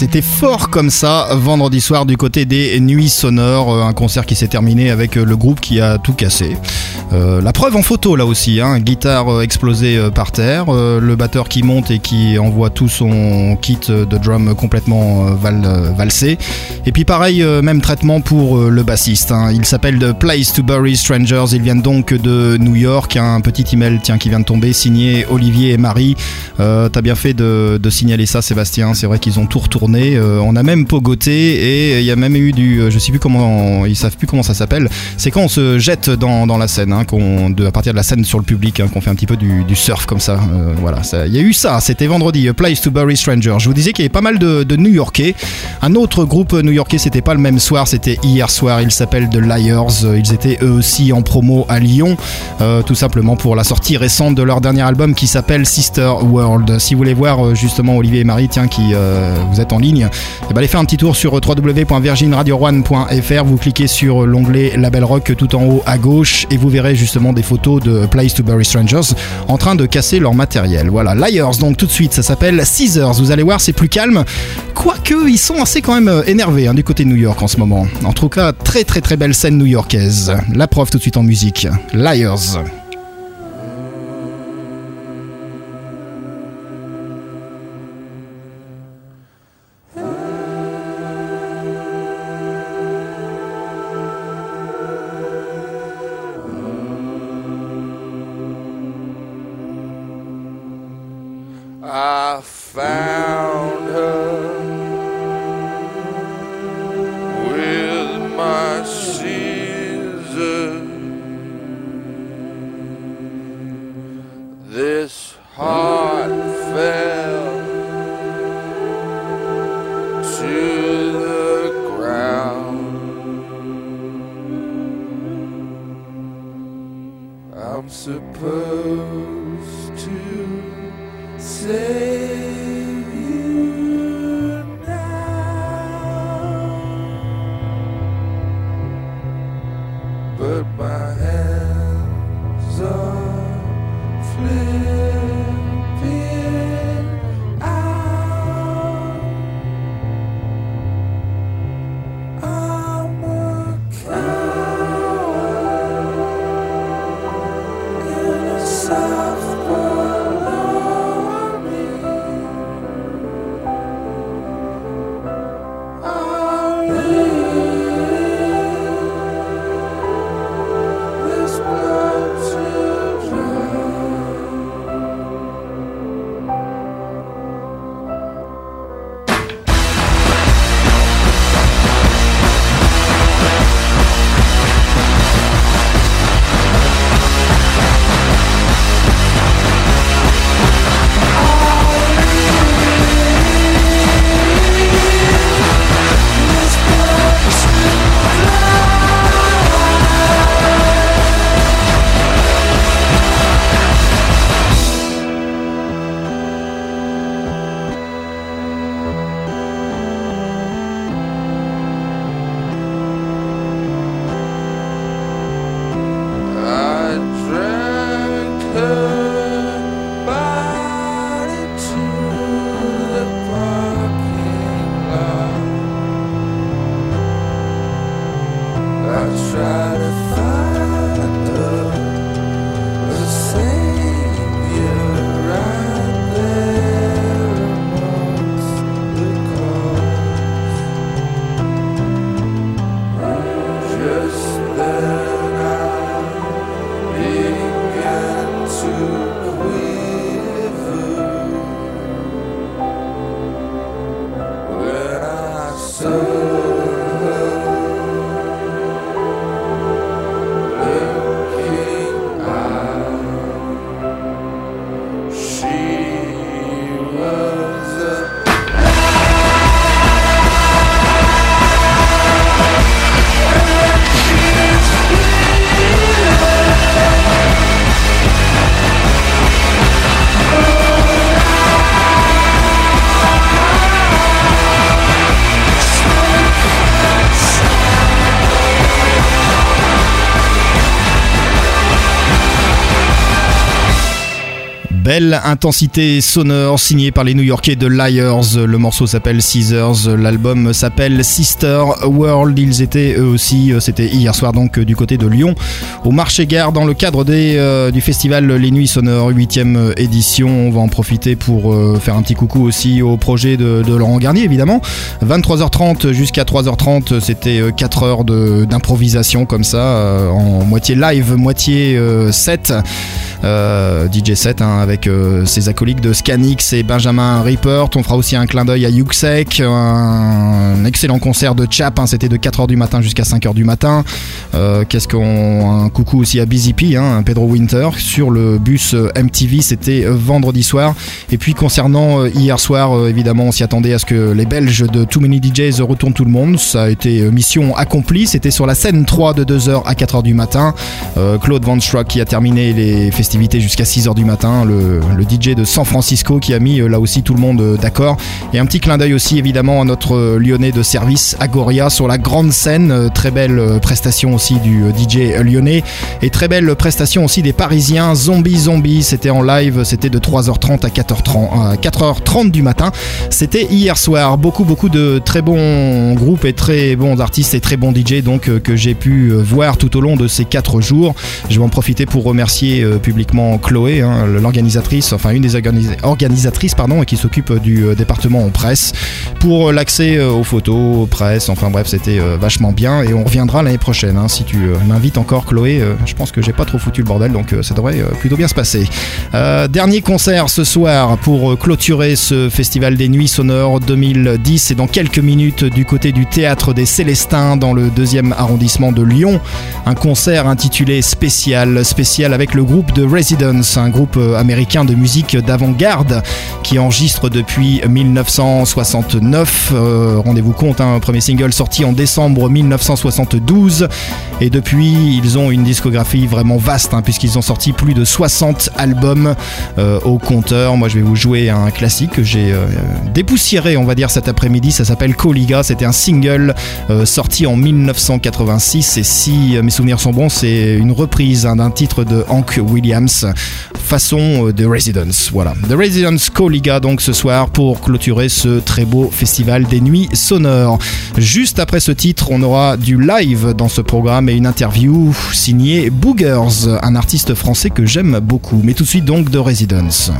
c'était fort comme ça vendredi soir du côté des Nuits Sonores, euh, un concert qui s'est terminé avec euh, le groupe qui a tout cassé. Euh, la preuve en photo là aussi, hein, guitare euh, explosée euh, par terre, le batteur qui monte et qui envoie tout son kit de drum complètement val- valsé. Et puis pareil, même traitement pour le bassiste. hein. Il s'appelle The Place to Bury Strangers. Ils viennent donc de New York. Un petit email tiens qui vient de tomber, signé Olivier et Marie. T'as bien fait de, signaler ça, Sébastien. C'est vrai qu'ils ont tout retourné. On a même pogoté et il y a même eu du, je sais plus comment, ils savent plus comment ça s'appelle. C'est quand on se jette dans, dans la scène, hein, de, à partir de la scène sur le public, hein, qu'on fait un petit peu du, surf comme ça. Euh, voilà, il y a eu ça. C'était vendredi. A Place to Bury Strangers. Je vous disais qu'il y avait pas mal de, de New-Yorkais. Un autre groupe new-yorkais, c'était pas le même soir, c'était hier soir. Il s'appelle The Liars. Euh, Ils étaient eux aussi en promo à Lyon, euh, tout simplement pour la sortie récente de leur dernier album qui s'appelle Sister World. Si vous voulez voir euh, justement Olivier et Marie, tiens, qui euh, vous êtes en ligne, eh ben, allez faire un petit tour sur www.virginradio1.fr. Vous cliquez sur l'onglet Label Rock tout en haut à gauche et vous verrez justement des photos de Place to Bury Strangers en train de casser leur matériel. Voilà, Liars, donc tout de suite, ça s'appelle Caesars. Vous allez voir, c'est plus calme. Quoique, ils sont assez quand même euh, énervés hein, du côté de New York en ce moment. En tout cas, très très très belle scène new-yorkaise. La preuve tout de suite en musique. Liars. My hands Intensité sonore signée par les New-Yorkais de Liars. Le morceau s'appelle Caesars, l'album s'appelle Sister World. Ils étaient eux aussi, euh, c'était hier soir donc euh, du côté de Lyon, au marché gare dans le cadre des, euh, du festival Les Nuits Sonores, 8ème édition. On va en profiter pour faire un petit coucou aussi au projet de, Laurent Garnier évidemment. 23h30 jusqu'à 3h30, c'était 4 heures d'improvisation comme ça, en moitié live, moitié set. Euh, DJ set hein, avec euh, ses acolytes de Scanix et Benjamin Rippert. On fera aussi un clin d'œil à Yuxek, un excellent concert de Chap. hein, C'était de 4h du matin jusqu'à 5h du matin. Euh. Un coucou aussi à Busy P, hein, Pedro Winter, sur le bus MTV. C'était vendredi soir. Et puis concernant hier soir, évidemment, on s'y attendait à ce que les Belges de Too Many DJs retournent tout le monde. Ça a été mission accomplie. C'était sur la scène 3 de 2h à 4h du matin. Claude Van Strock qui a terminé les festivités jusqu'à 6h du matin. Le, DJ de San Francisco qui a mis euh, là aussi tout le monde euh, d'accord. Et un petit clin d'œil aussi évidemment à notre euh, lyonnais de service, Agoria, sur la grande scène. Très belle prestation aussi du DJ lyonnais. Et très belle prestation aussi des Parisiens. Zombie Zombie, c'était en live, c'était de 3h30 à 4h30, à 4h30 du matin. C'était hier soir. Beaucoup, beaucoup de très bons groupes et très bons artistes et très bons DJ donc que j'ai pu voir tout au long de ces 4 jours. Je vais en profiter pour remercier euh, publiquement Chloé, hein, l'organisatrice, enfin une des organi- organisatrices pardon, qui s'occupe du euh, département en presse pour euh, l'accès euh, aux photos, aux presses. Enfin bref, c'était vachement bien et on reviendra l'année prochaine. hein, si tu m'invites encore, Chloé, je pense que j'ai pas trop foutu le bordel donc ça devrait plutôt bien se passer. Dernier concert ce soir pour clôturer ce festival des Nuits Sonores 2010 et dans quelques minutes du côté du théâtre des Célestins dans le deuxième arrondissement de Lyon. Un concert intitulé Spécial, spécial avec le groupe de Residence, un groupe euh, américain de musique d'avant-garde qui enregistre depuis 1969. Euh, Rendez-vous compte, un premier single sorti en décembre 1972 et depuis ils ont une discographie vraiment vaste hein, puisqu'ils ont sorti plus de 60 albums euh, au compteur. Moi je vais vous jouer un classique que j'ai dépoussiéré on va dire cet après-midi, ça s'appelle Coliga, c'était un single sorti en 1986 et si mes souvenirs sont bons c'est une reprise hein, d'un titre de Hank Williams façon euh, de Residence. Voilà, The Residence Coliga donc ce soir pour clôturer ce très beau festival des nuits sonores. Juste après ce titre, on aura du live dans ce programme et une interview signée Boogers, un artiste français que j'aime beaucoup. Mais tout de suite donc de Residence.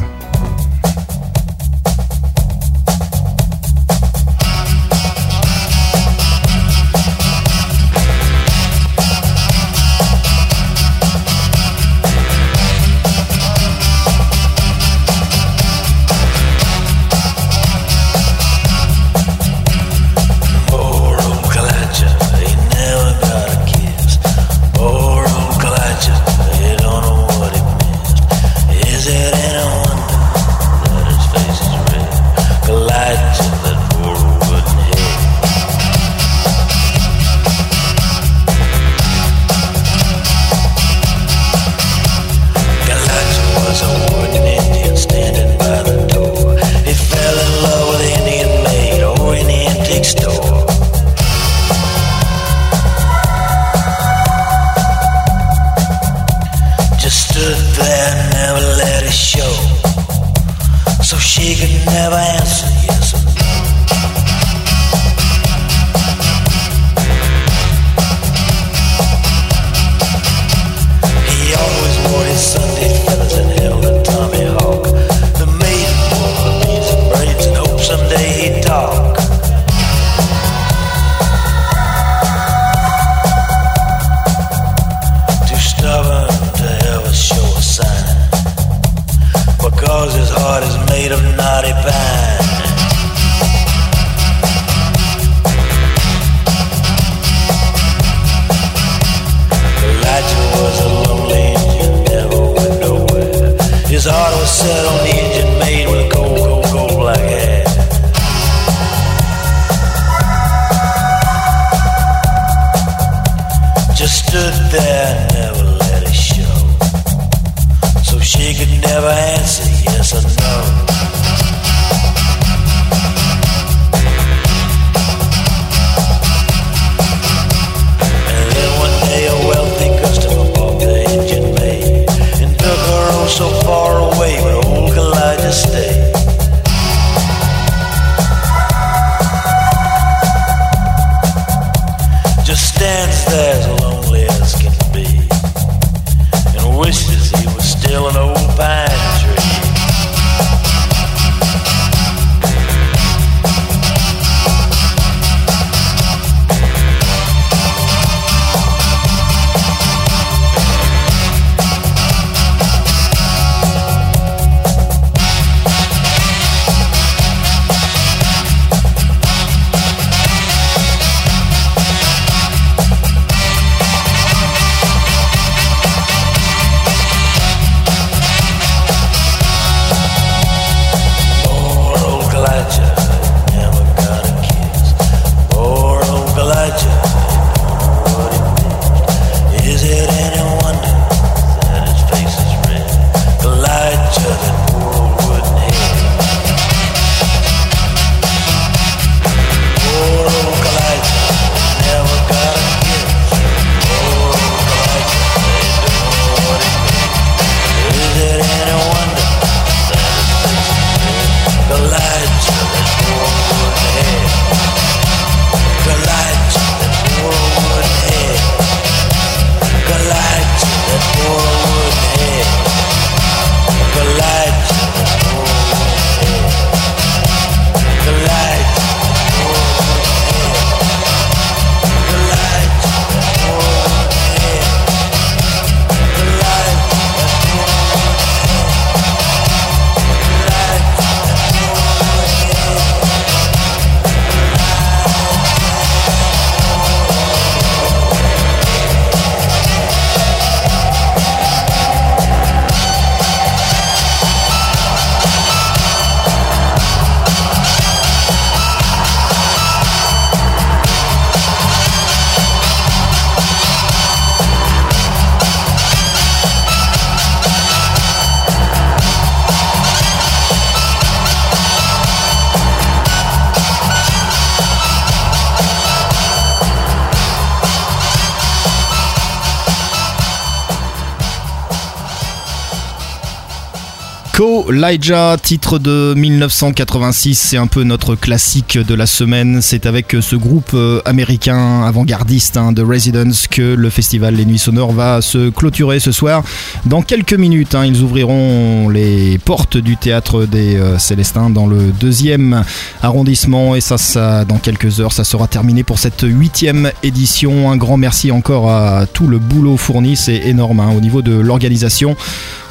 Laija, titre de 1986, c'est un peu notre classique de la semaine. C'est avec ce groupe euh, américain avant-gardiste hein, de Residence que le festival Les Nuits Sonores va se clôturer ce soir. Dans quelques minutes, hein, ils ouvriront les portes du théâtre des euh, Célestins dans le deuxième arrondissement et ça, ça, dans quelques heures, ça sera terminé pour cette huitième édition. Un grand merci encore à tout le boulot fourni, c'est énorme hein, au niveau de l'organisation.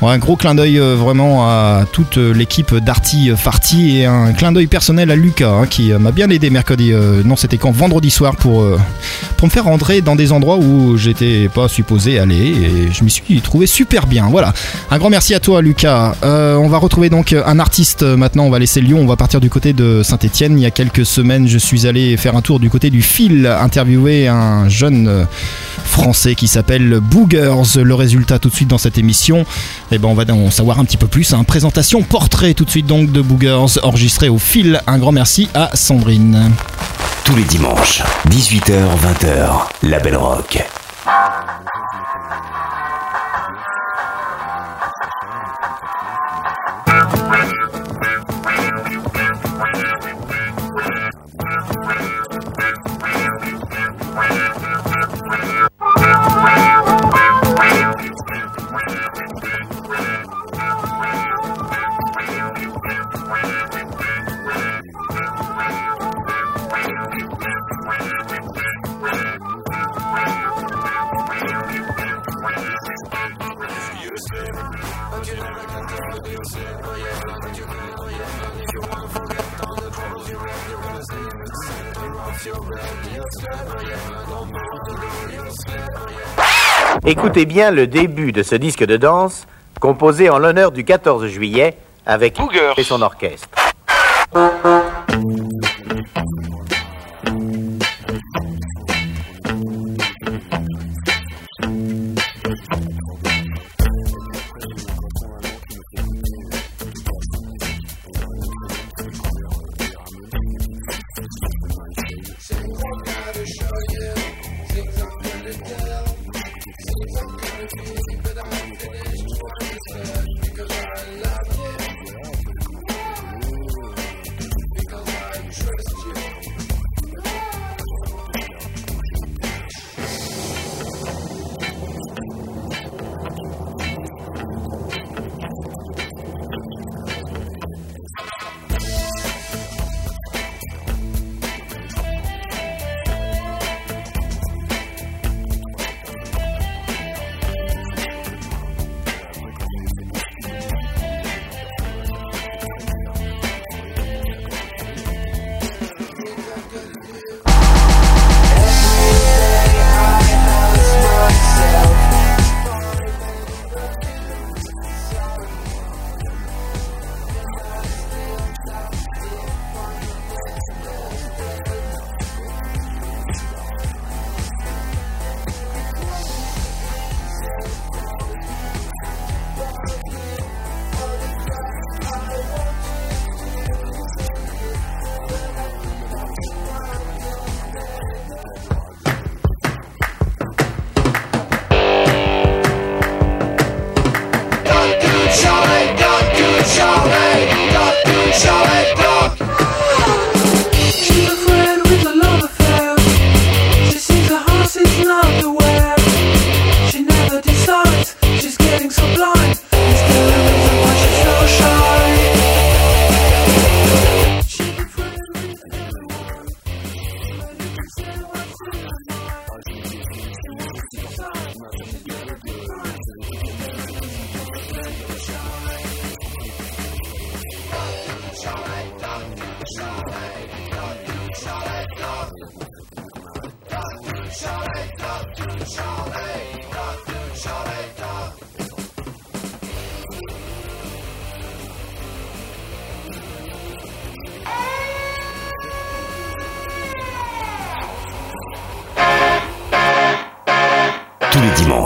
Un gros clin d'œil euh, vraiment à toute l'équipe d'Arty Farty et un clin d'œil personnel à Lucas hein, qui m'a bien aidé mercredi, euh, non c'était quand vendredi soir pour, euh, pour me faire rentrer dans des endroits où j'étais pas supposé aller et je m'y suis trouvé super bien. Voilà, un grand merci à toi Lucas. Euh, on va retrouver donc un artiste maintenant, on va laisser Lyon, on va partir du côté de Saint-Etienne. Il y a quelques semaines je suis allé faire un tour du côté du fil, interviewer un jeune euh, français qui s'appelle Boogers. Le résultat tout de suite dans cette émission. Et ben on va en savoir un petit peu plus. Hein. Présentation portrait tout de suite donc de Boogers enregistré au fil. Un grand merci à Sandrine. Tous les dimanches, 18h-20h, La Belle Rock. Écoutez bien le début de ce disque de danse, composé en l'honneur du 14 juillet avec et son orchestre.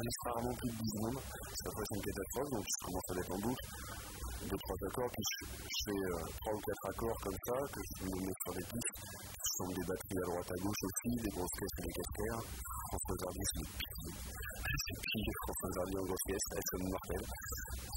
J'enregistre rarement plus de 10 secondes. Parce qu'après, c'est une catastrophe, donc je commence à mettre en boucle. Deux, trois accords, puis je, je fais 3 ou 4 accords comme ça, que je me mets sur des pistes. Je sens des batteries à droite à gauche aussi, des grosses caisses et des casquettes. François Zardier, c'est. C'est pire, François Zardier en grosse caisse, elle sonne mortelle.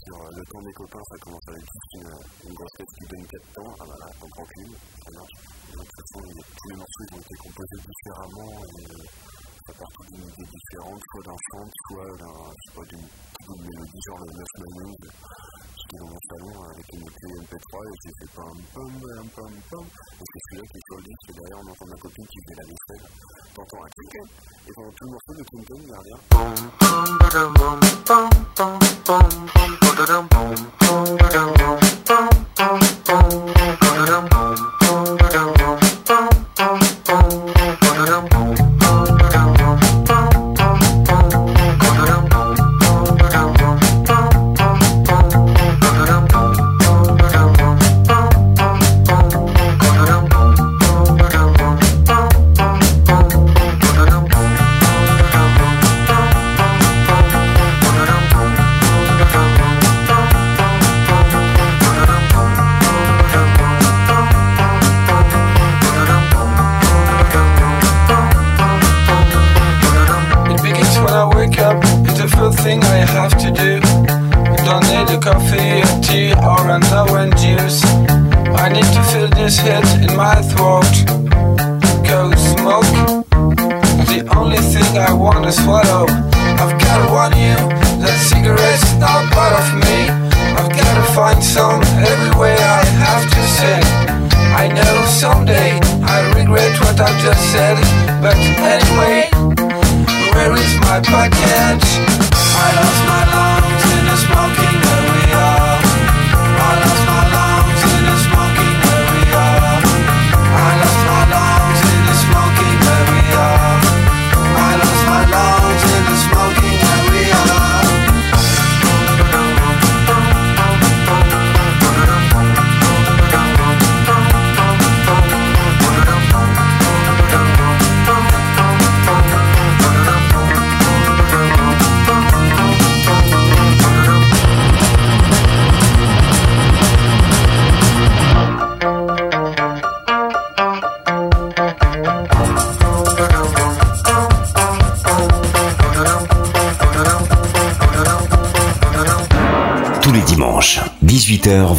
Sur euh, le temps des copains, ça commence avec une, une grosse caisse qui donne 4 temps. Ah voilà, t'en prends qu'une, ça marche. De toute façon, tous les morceaux ont été composés différemment et euh, ça part toutes d'une idée différente, soit d'un chant, soit d'un, d'une d'une mélodie, genre le 9 Manouze. J'étais dans mon salon avec une clé MP3 et j'ai fait pam pam pam pam pam. Et c'est celui-là qui est sur le disque et derrière on entend ma copine qui faisait la vaisselle. T'entends un clinquin et pendant tout le morceau de Clinton il y a rien.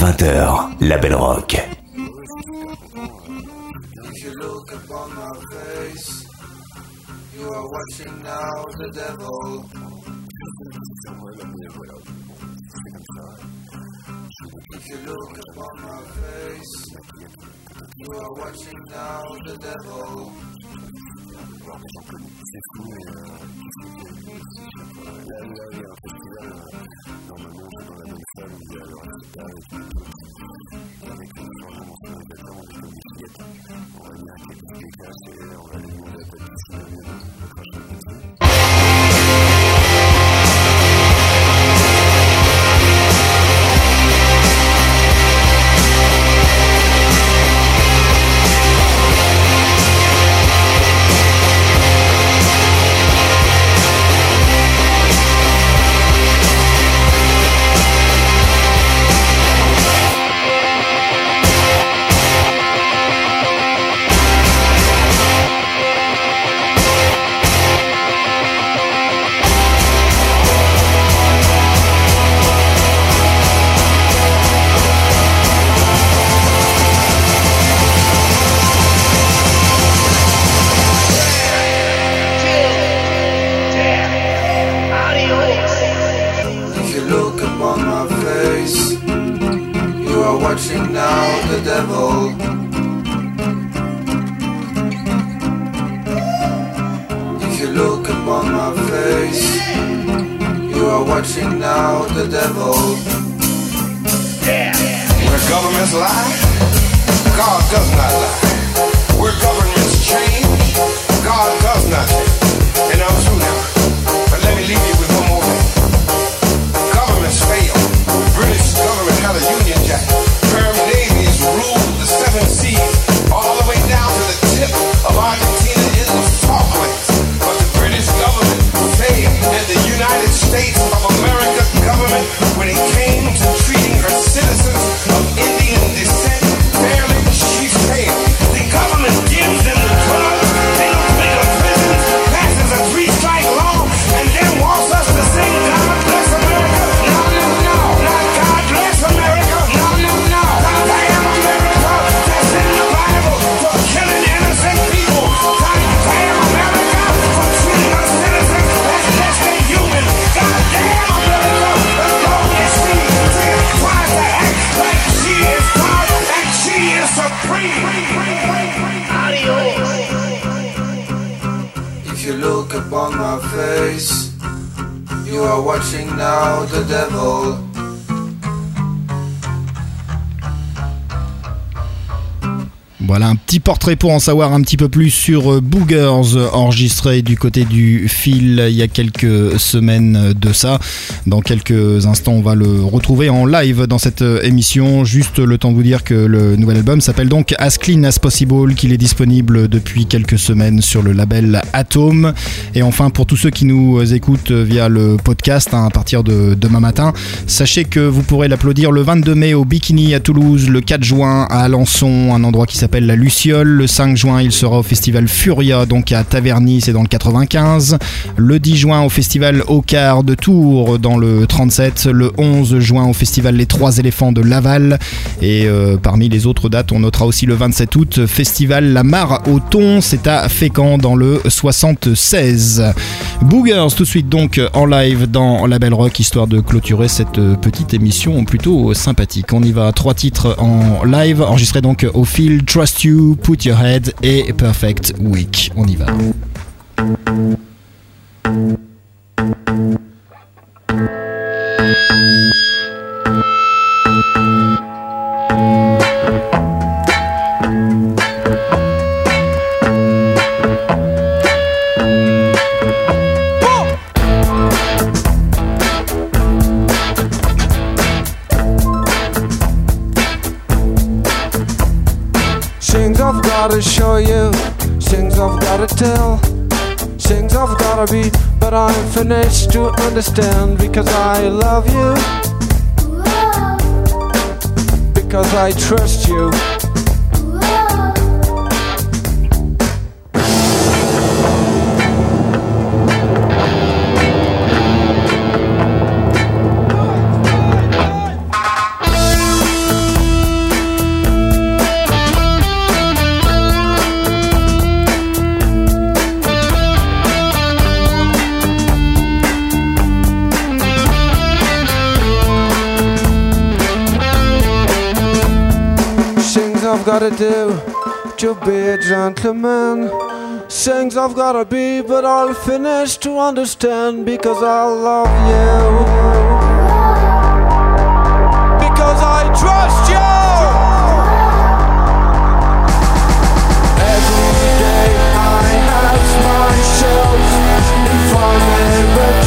18h-20h, La Belle Rock. Upon my face, you are watching now the devil. Tous pour en savoir un petit peu plus sur euh, Boogers, enregistré du côté du fil il y a quelques semaines de ça. Dans quelques instants, on va le retrouver en live dans cette euh, émission. Juste le temps de vous dire que le nouvel album s'appelle donc As Clean As Possible, qu'il est disponible depuis quelques semaines sur le label Atom. Et enfin, pour tous ceux qui nous écoutent via le podcast hein, à partir de demain matin, sachez que vous pourrez l'applaudir le 22 mai au Bikini à Toulouse, le 4 juin à Alençon, un endroit qui s'appelle la Luciole. Le 5 juin, il sera au festival Furia, donc à Taverny, c'est dans le 95. Le 10 juin, au festival Ocar de Tours, dans le 37. Le 11 juin, au festival Les Trois Éléphants de Laval. Et euh, parmi les autres dates, on notera aussi le 27 août, festival La Mare au Thon, c'est à Fécamp, dans le 76. Boogers, tout de suite donc en live dans la Belle Rock, histoire de clôturer cette euh, petite émission plutôt sympathique. On y va, trois titres en live, enregistrés donc au fil Trust You, Put Your Head et Perfect Week. On y va. I'm to understand because I love you, because I trust you. I've gotta do to be a gentleman. Things I've gotta be, but I'll finish to understand because I love you. Because I trust you. Every day I ask myself if I'm ever to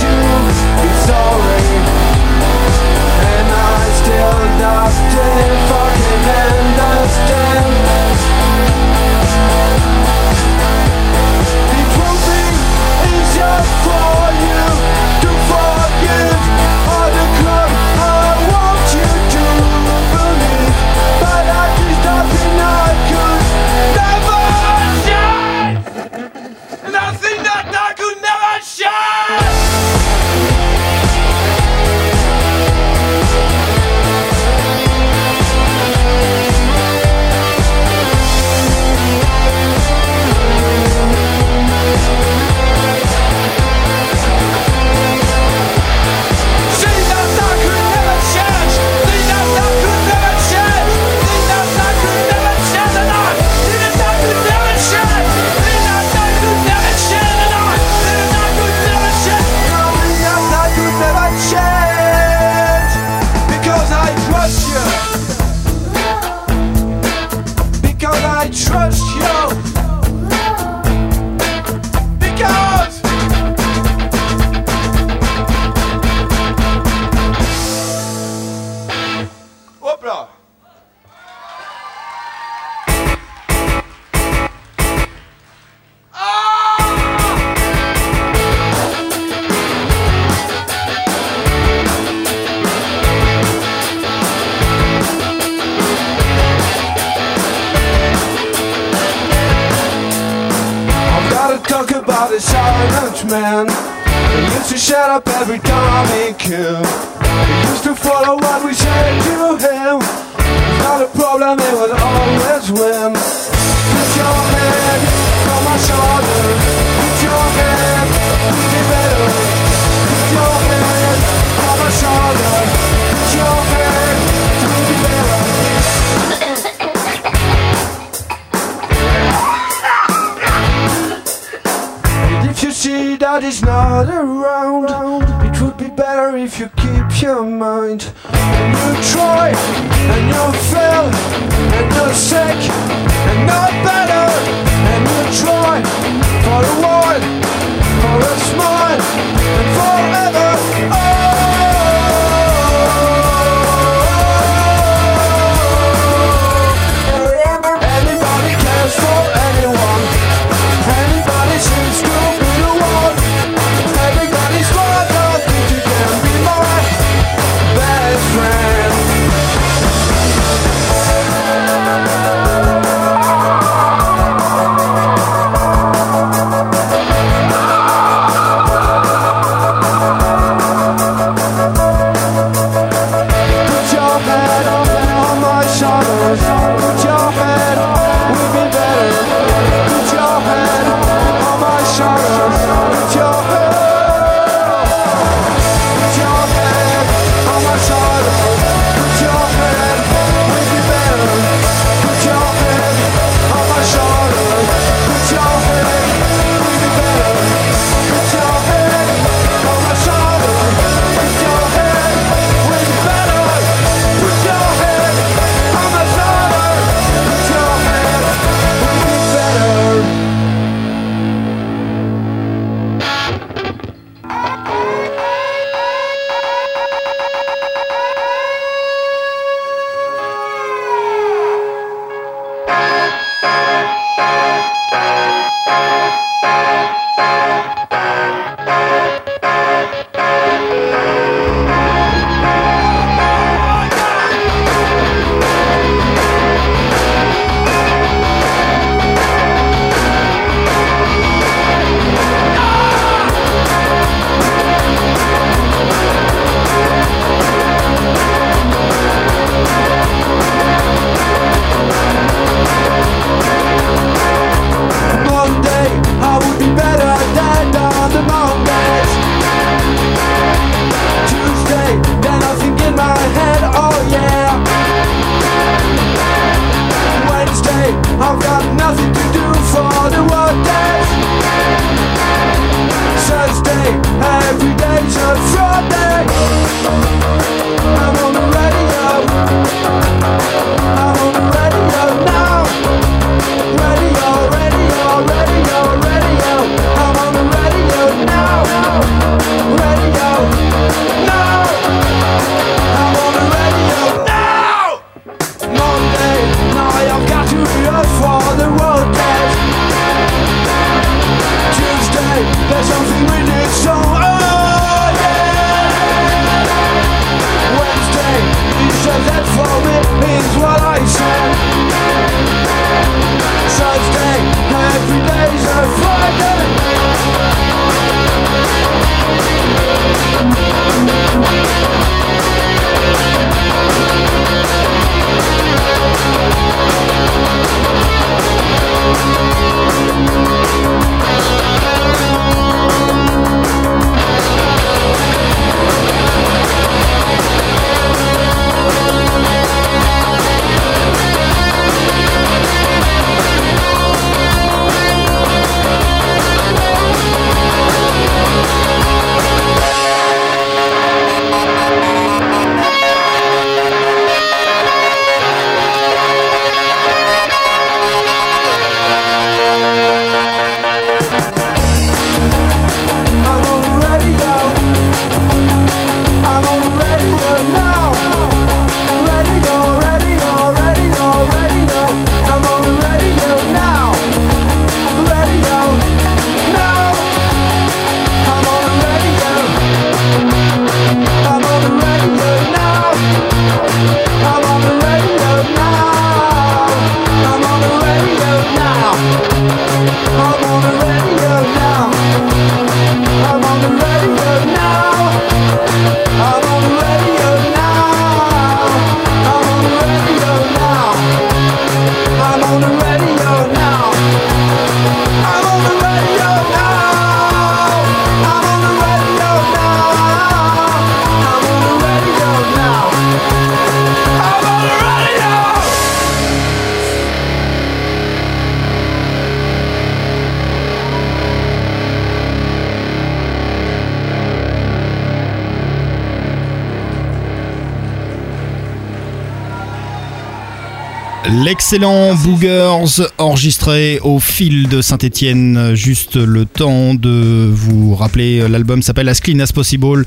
L'excellent Boogers enregistré au fil de Saint-Etienne. Juste le temps de vous rappeler, l'album s'appelle As Clean As Possible.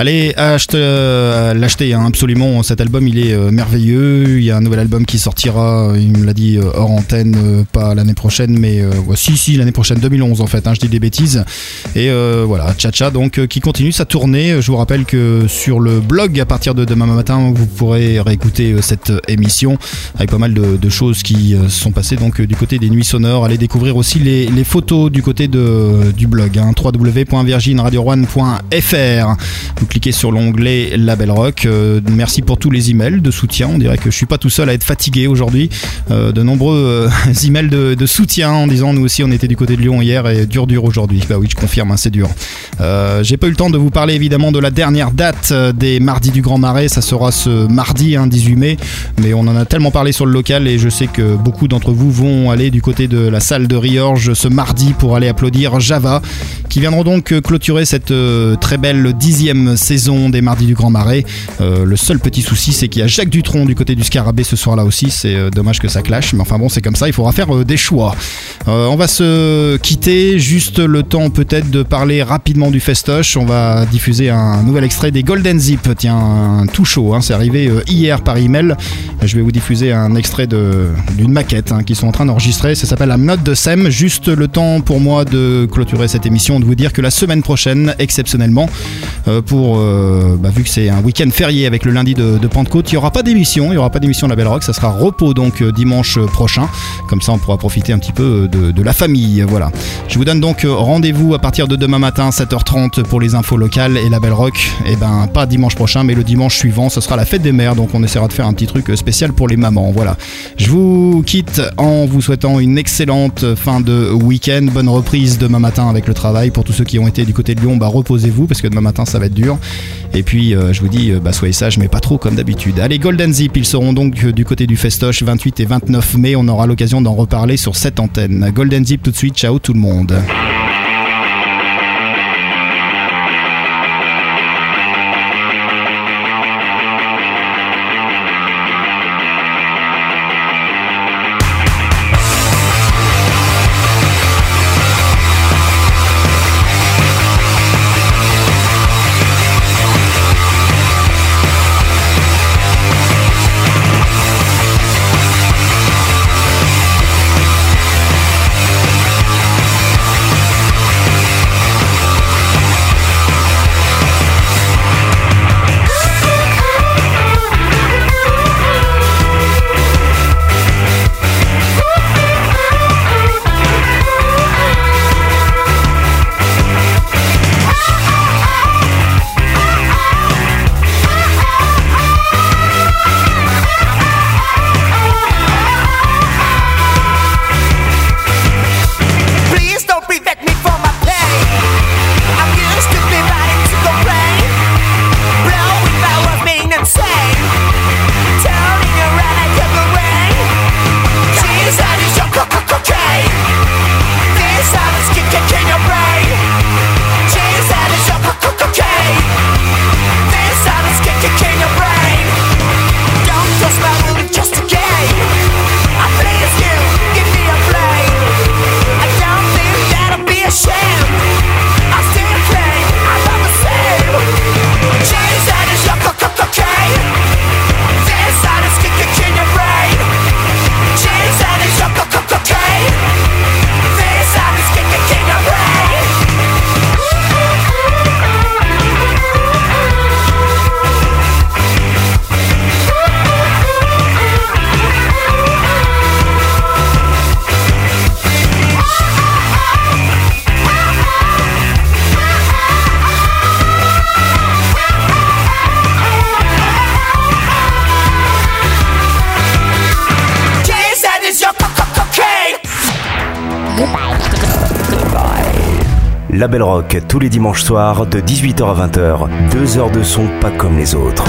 Allez acheter, euh, hein, absolument. Cet album il est euh, merveilleux. Il y a un nouvel album qui sortira, il me l'a dit euh, hors antenne, euh, pas l'année prochaine, mais euh, si, si, l'année prochaine, 2011 en fait. hein, je dis des bêtises. Et euh, voilà, Cha-Cha donc euh, qui continue sa tournée. Je vous rappelle que sur le blog à partir de demain matin, vous pourrez réécouter euh, cette émission avec pas mal de, choses qui euh, sont passées donc euh, du côté des nuits sonores. Allez découvrir aussi les, photos du côté du blog hein, www.virginradio1.fr. Vous cliquez sur l'onglet Label Rock. Euh, merci pour tous les emails de soutien. On dirait que je suis pas tout seul à être fatigué aujourd'hui. Euh, de nombreux euh, emails de, soutien en disant nous aussi on était du côté de Lyon hier et dur dur aujourd'hui. Bah oui, je confirme, hein, c'est dur. J'ai pas eu le temps de vous parler évidemment de la dernière date des mardis du Grand Marais. Ça sera ce mardi hein, 18 mai, mais on en a tellement parlé sur le local et je sais que beaucoup d'entre vous vont aller du côté de la salle de Riorges ce mardi pour aller applaudir Java, qui viendront donc euh, clôturer cette euh, très belle dixième saison des mardis du Grand Marais. Euh, le seul petit souci, c'est qu'il y a Jacques Dutronc du côté du Scarabée ce soir-là aussi. C'est dommage que ça clash, mais enfin bon, c'est comme ça. Il faudra faire des choix. On va se quitter. Juste le temps peut-être de parler rapidement du festoche. On va diffuser un nouvel extrait des Golden Zip. Tiens, tout chaud. hein. C'est arrivé hier par email. Je vais vous diffuser un extrait d'une maquette hein, qu'ils sont en train d'enregistrer. Ça s'appelle I'm Not de Sem. Juste le temps pour moi de clôturer cette émission, de vous dire que la semaine prochaine, exceptionnellement, euh, pour euh, bah, vu que c'est un week-end férié avec le lundi de, Pentecôte, il n'y aura pas d'émission. Il n'y aura pas d'émission de la Belle Rock. Ça sera repos donc euh, dimanche prochain. Comme ça, on pourra profiter un petit peu de, de la famille. Voilà. Je vous donne donc rendez-vous à partir de demain matin 7h30 pour les infos locales et la Belle Rock. Et ben pas dimanche prochain, mais le dimanche suivant, ce sera la fête des mères. Donc on essaiera de faire un petit truc spécial pour les mamans. Voilà. Je vous quitte en vous souhaitant une excellente fin de week-end. Bonne reprise demain matin avec le travail. Pour tous ceux qui ont été du côté de Lyon, bah reposez-vous parce que demain matin ça va être dur. Et puis euh, je vous dis, euh, bah, soyez sages, mais pas trop comme d'habitude. Allez, Golden Zip, ils seront donc euh, du côté du Festoche 28 et 29 mai. On aura l'occasion d'en reparler sur cette antenne. Golden Zip tout de suite. Ciao tout le monde. Tous les dimanches soirs de 18h à 20h. Deux heures de son pas comme les autres.